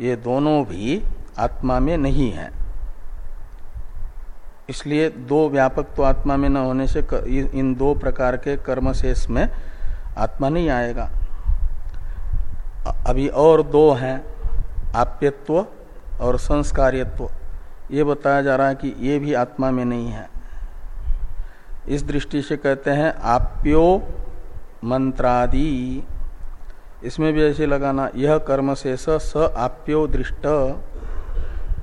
ये दोनों भी आत्मा में नहीं है। इसलिए दो व्यापक तो आत्मा में न होने से इन दो प्रकार के कर्म शेष में आत्मा नहीं आएगा। अभी और दो हैं, आप्यत्व और संस्कार्यत्व। ये बताया जा रहा है कि ये भी आत्मा में नहीं है। इस दृष्टि से कहते हैं, आप्यो मंत्रादि। इसमें भी ऐसे लगाना, यह कर्म से स आप्यो दृष्ट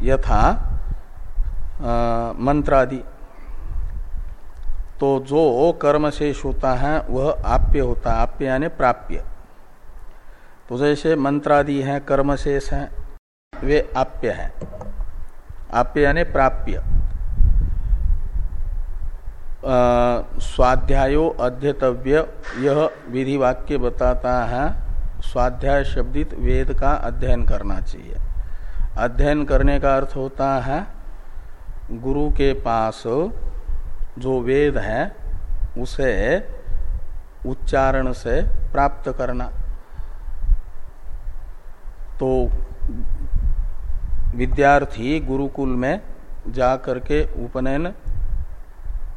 यथा मंत्रादि। तो जो कर्म शेष होता है, वह आप्य होता है। आप्य यानी प्राप्य। तो जैसे मंत्रादि हैं कर्म शेष हैं, वे आप्य हैं। आप्य यानी प्राप्य। स्वाध्यायो अध्यतव्य, यह विधि वाक्य बताता है, स्वाध्याय शब्दित वेद का अध्ययन करना चाहिए। अध्ययन करने का अर्थ होता है गुरु के पास जो वेद है, उसे उच्चारण से प्राप्त करना। तो विद्यार्थी गुरुकुल में जा करके उपनयन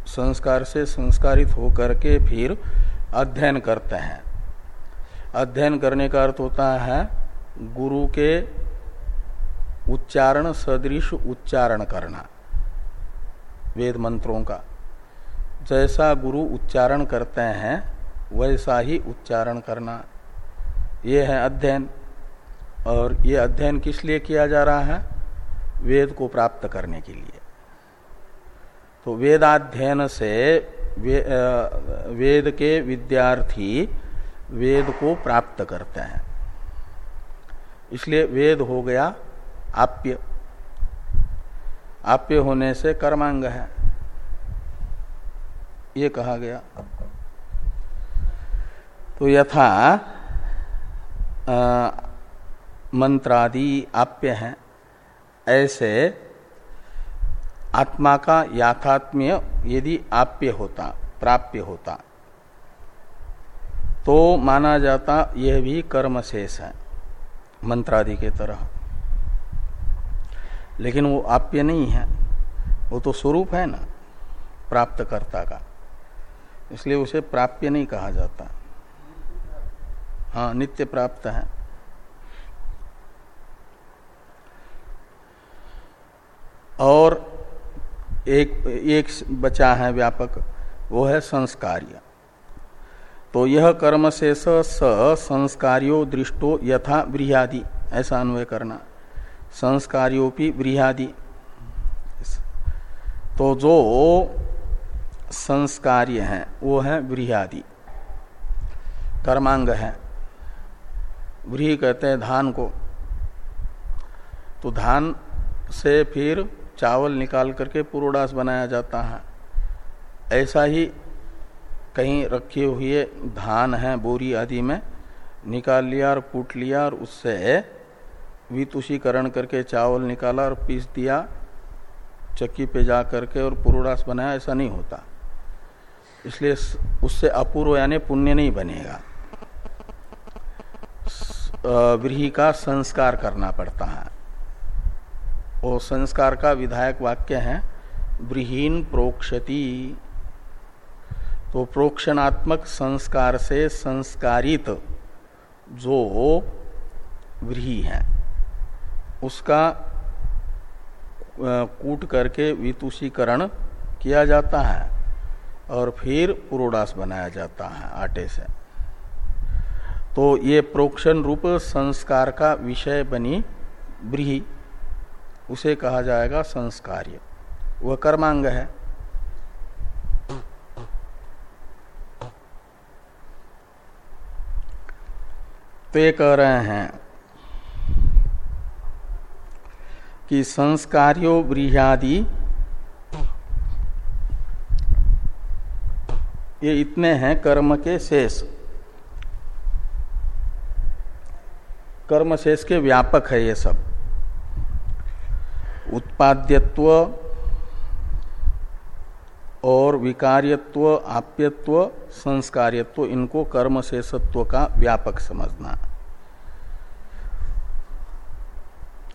संस्कार से संस्कारित होकर के फिर अध्ययन करते हैं। अध्ययन करने का अर्थ होता है, गुरु के उच्चारण, सदृश उच्चारण करना। वेद मंत्रों का। जैसा गुरु उच्चारण करते हैं वैसा ही उच्चारण करना। ये है अध्ययन। और ये अध्ययन किस लिए किया जा रहा है? वेद को प्राप्त करने के लिए। तो वेदाध्ययन से वे, वेद के विद्यार्थी वेद को प्राप्त करते हैं। इसलिए वेद हो गया आप्य। आप्य होने से कर्मांग है। ये कहा गया। तो यथा मंत्रादि आप्य हैं। ऐसे आत्मा का याथात्म्य यदि आप्य होता, प्राप्य होता तो माना जाता यह भी कर्म शेष है, मंत्रादि के तरह। लेकिन वो आप्य नहीं है। वो तो स्वरूप है ना, प्राप्तकर्ता का। इसलिए उसे प्राप्य नहीं कहा जाता। हाँ नित्य प्राप्त है। और एक एक बचा है व्यापक, वो है संस्कार्य। तो यह कर्म से स संस्कारियो दृष्टो यथा ब्रियादि ऐसा अन्वय करना। संस्कारियोपी व्रीहादि। तो जो संस्कार्य है, वो है व्रीहादि। कर्मांग है। व्रीह कहते हैं धान को। तो धान से फिर चावल निकाल करके पुरोडास बनाया जाता है। ऐसा ही कहीं रखे हुए धान है, बोरी आदि में निकाल लिया और कूट लिया और उससे वितुषीकरण करके चावल निकाला और पीस दिया, चक्की पे जा करके और पुरोडास बनाया, ऐसा नहीं होता। इसलिए उससे अपूर्व यानी पुण्य नहीं बनेगा। व्रीही का संस्कार करना पड़ता है। वो संस्कार का विधायक वाक्य है, ब्रीहीन प्रोक्षति। तो प्रोक्षणात्मक संस्कार से संस्कारित जो व्रीही है। उसका कूट करके वितुषीकरण किया जाता है और फिर पुरोडास बनाया जाता है आटे से। तो ये प्रोक्षण रूप संस्कार का विषय बनी ब्रीही। उसे कहा जाएगा संस्कार्य। वह कर्मांग है। तो ये कह रहे हैं कि संस्कार्यो ब्रीहादि। ये इतने हैं कर्म के शेष। कर्म शेष के व्यापक है ये सब। उत्पाद्यत्व और विकार्यत्व, आप्यत्व, संस्कार्यत्व, इनको कर्म शेषत्व का व्यापक समझना।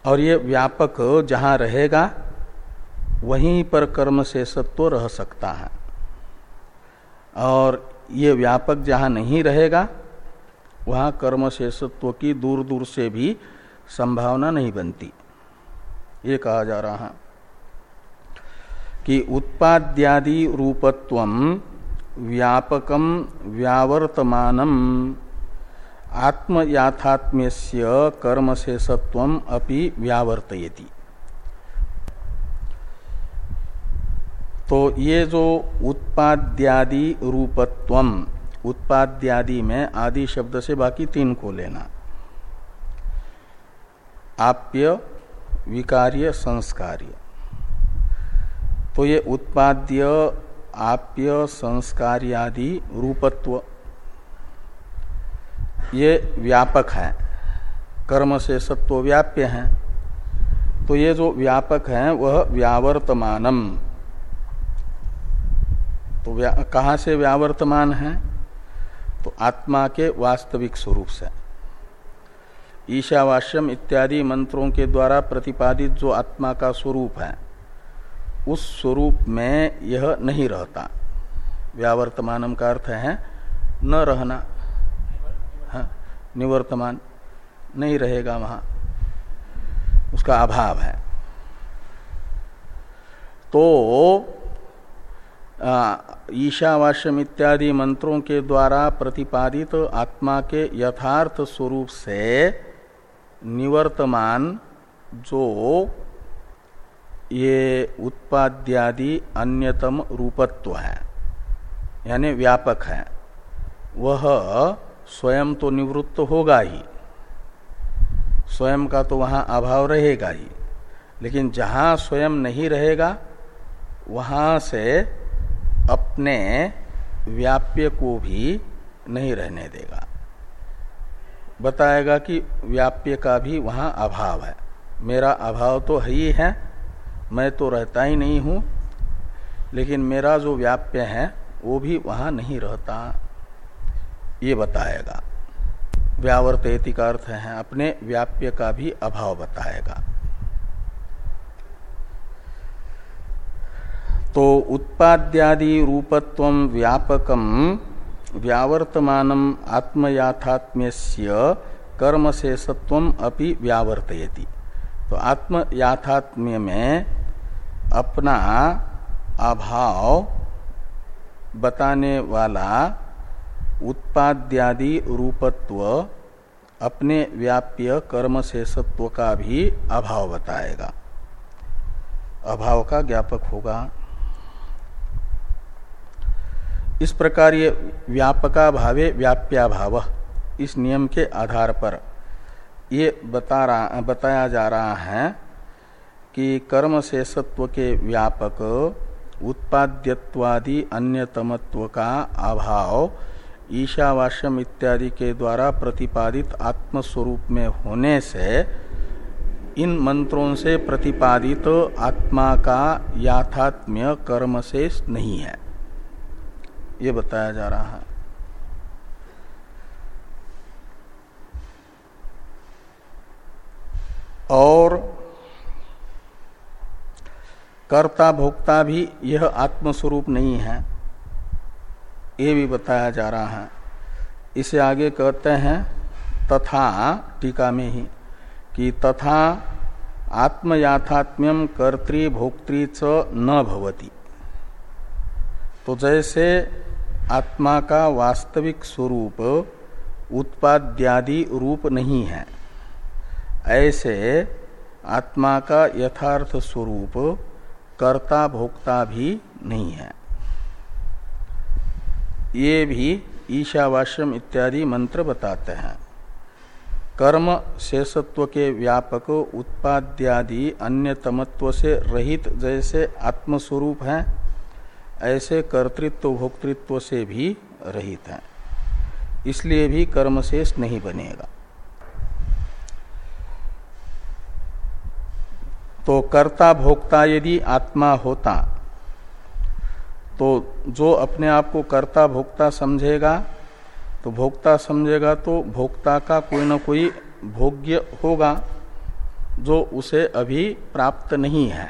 और ये व्यापक जहाँ रहेगा, वहीं पर कर्म शेषत्व रह सकता है। और ये व्यापक जहाँ नहीं रहेगा, वहाँ कर्म शेषत्व की दूर दूर से भी संभावना नहीं बनती। ये कहा जा रहा है कि उत्पाद्यादि रूपत्व व्यापकम व्यावर्तमानम। आत्मयाथात्म्य कर्म शेषत्व अपि व्यावर्तयति। तो ये जो उत्पाद्यादि रूपत्वम, उत्पाद्यादि में आदि शब्द से बाकी तीन को लेना। आप्य, विकार्य, संस्कार्य। तो ये उत्पाद्य, आप्य, संस्कार्यादि रूपत्व ये व्यापक है। कर्म से सत्व व्याप्य है। तो ये जो व्यापक है वह व्यावर्तमानम। तो व्या, कहाँ से व्यावर्तमान है? तो आत्मा के वास्तविक स्वरूप से। ईशावास्यम इत्यादि मंत्रों के द्वारा प्रतिपादित जो आत्मा का स्वरूप है उस स्वरूप में यह नहीं रहता। व्यावर्तमानम का अर्थ है न रहना। हाँ, निवर्तमान नहीं रहेगा वहाँ। उसका अभाव है। तो ईशावास्यम इत्यादि मंत्रों के द्वारा प्रतिपादित आत्मा के यथार्थ स्वरूप से निवर्तमान जो ये उत्पाद्यादि अन्यतम रूपत्व है यानी व्यापक है वह स्वयं तो निवृत्त होगा ही। स्वयं का तो वहाँ अभाव रहेगा ही। लेकिन जहाँ स्वयं नहीं रहेगा, वहाँ से अपने व्याप्य को भी नहीं रहने देगा। बताएगा कि व्याप्य का भी वहाँ अभाव है। मेरा अभाव तो है ही है, मैं तो रहता ही नहीं हूँ, लेकिन मेरा जो व्याप्य है, वो भी वहाँ नहीं रहता। ये बताएगा। व्यावर्त का अर्थ है, अपने व्याप्य का भी अभाव बताएगा। तो उत्पाद्यादि रूपत्व व्यापकम व्यावर्तमान आत्मयाथात्म्य कर्म से सत्व अपि व्यावर्तयति। तो आत्मयाथात्म्य में अपना अभाव बताने वाला उत्पाद्यादि रूपत्व अपने व्याप्य कर्म से सत्व का भी अभाव बताएगा। अभाव का ज्ञापक होगा। इस प्रकार ये व्यापका भावे व्याप्या भाव इस नियम के आधार पर ये बता रहा, बताया जा रहा है कि कर्म से सत्व के व्यापक उत्पाद्यत्वादि अन्यतमत्व का अभाव ईशावास्यम इत्यादि के द्वारा प्रतिपादित आत्मस्वरूप में होने से, इन मंत्रों से प्रतिपादित आत्मा का याथात्म्य कर्म से नहीं है। ये बताया जा रहा है। और कर्ता भोक्ता भी यह आत्मस्वरूप नहीं है। ये भी बताया जा रहा है। इसे आगे कहते हैं, तथा टीका में ही, कि तथा आत्मयाथात्म्यम कर्तृभोक्तृ च न भवती। तो जैसे आत्मा का वास्तविक स्वरूप उत्पाद्यादि रूप नहीं है, ऐसे आत्मा का यथार्थ स्वरूप कर्ता भोक्ता भी नहीं है। ये भी ईशावास्यम इत्यादि मंत्र बताते हैं। कर्म शेषत्व के व्यापक उत्पाद्यादि अन्य तमत्व से रहित जैसे आत्मस्वरूप है, ऐसे कर्तृत्व भोक्तृत्व से भी रहित है। इसलिए भी कर्म शेष नहीं बनेगा। तो कर्ता भोक्ता यदि आत्मा होता तो जो अपने आप को कर्ता, भोक्ता समझेगा तो भोक्ता समझेगा तो भोक्ता का कोई ना कोई भोग्य होगा, जो उसे अभी प्राप्त नहीं है।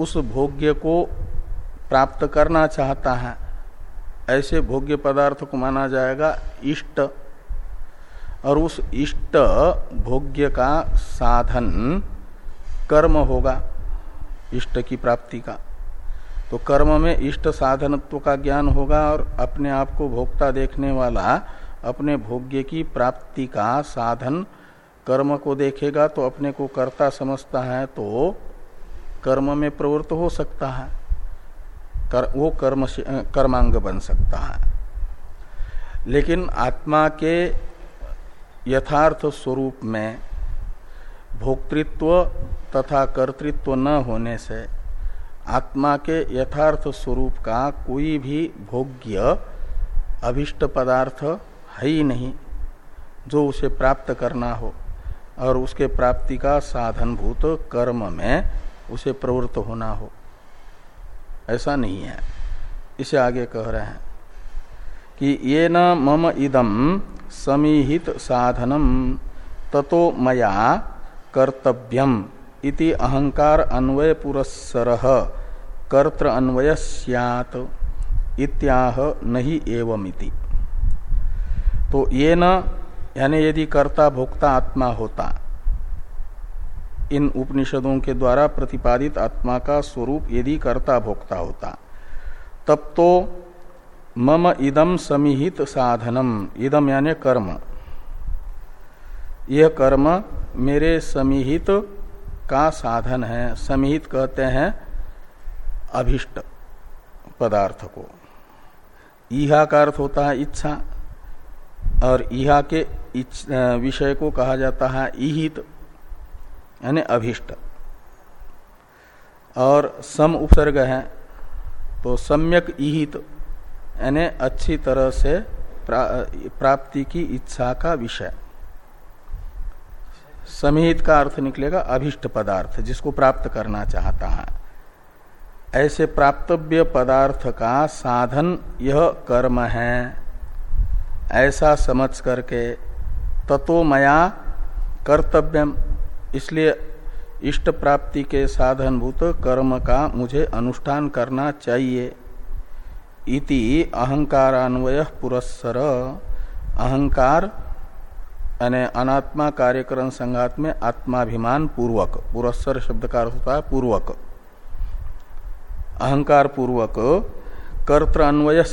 उस भोग्य को प्राप्त करना चाहता है। ऐसे भोग्य पदार्थ को माना जाएगा इष्ट। और उस इष्ट भोग्य का साधन कर्म होगा, इष्ट की प्राप्ति का। तो कर्म में इष्ट साधनत्व का ज्ञान होगा और अपने आप को भोक्ता देखने वाला अपने भोग्य की प्राप्ति का साधन कर्म को देखेगा तो अपने को कर्ता समझता है तो कर्म में प्रवृत्त हो सकता है। कर, वो कर्म कर्मांग बन सकता है। लेकिन आत्मा के यथार्थ स्वरूप में भोक्तृत्व तथा कर्तृत्व न होने से आत्मा के यथार्थ स्वरूप का कोई भी भोग्य अभिष्ट पदार्थ है ही नहीं, जो उसे प्राप्त करना हो, और उसके प्राप्ति का साधनभूत कर्म में उसे प्रवृत्त होना हो। ऐसा नहीं है। इसे आगे कह रहे हैं कि ये न मम इदम समीहित साधनम, ततो मया कर्तव्यम। इति अहंकार अन्वय पुरस्सर कर्त्र अन्वय सियात, इत्याह नहीं एवमिति। तो ये न यानी यदि कर्ता भोक्ता आत्मा होता, इन उपनिषदों के द्वारा प्रतिपादित आत्मा का स्वरूप यदि कर्ता भोक्ता होता, तब तो मम इदम समिहित साधनम इदम यानी कर्म। यह कर्म मेरे समिहित का साधन है समिहित कहते हैं अभिष्ट पदार्थ को। ईहा का अर्थ होता है इच्छा और ईहा के विषय को कहा जाता है ईहित यानी अभिष्ट। और सम उपसर्ग है तो सम्यक ईहित यानी अच्छी तरह से प्रा, प्राप्ति की इच्छा का विषय। समिहित का अर्थ निकलेगा अभिष्ट पदार्थ, जिसको प्राप्त करना चाहता है। ऐसे प्राप्तव्य पदार्थ का साधन यह कर्म है। ऐसा समझ करके ततो मया कर्तव्यम, इसलिए इष्ट प्राप्ति के साधनभूत कर्म का मुझे अनुष्ठान करना चाहिए। इति अहंकारान्वय पुरस्सर, अहंकार यानी अनात्मा कार्यकरण संघात में आत्माभिमान पूर्वक, पुरस्सर शब्द का अर्थ होता है पूर्वक। अहंकार पूर्वक कर्त अन्वय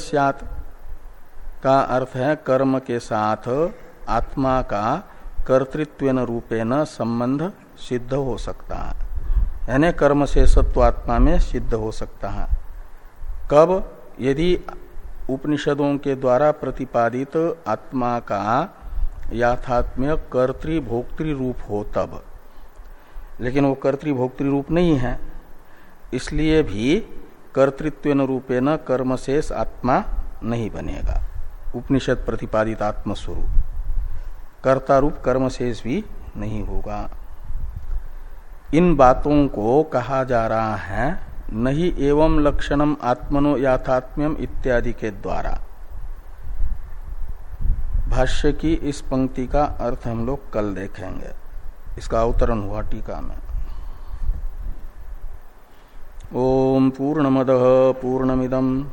का अर्थ है कर्म के साथ आत्मा का कर्तृत्व रूपेण संबंध सिद्ध हो सकता है। यानी कर्म से सत्वात्मा में सिद्ध हो सकता है। कब? यदि उपनिषदों के द्वारा प्रतिपादित आत्मा का याथात्म्य कर्तृभोक्तृ रूप हो तब। लेकिन वो कर्तृभोक्तृ रूप नहीं है। इसलिए भी कर्तृत्व रूपेण कर्म शेष आत्मा नहीं बनेगा। उपनिषद प्रतिपादित आत्मस्वरूप। कर्ता रूप कर्म शेष भी नहीं होगा। इन बातों को कहा जा रहा है, नहीं एवं लक्षणम आत्मनो याथात्म्यम इत्यादि के द्वारा। भाष्य की इस पंक्ति का अर्थ हम लोग कल देखेंगे। इसका अवतरण हुआ टीका में। ओम पूर्ण पूर्णमद पूर्णमिदम।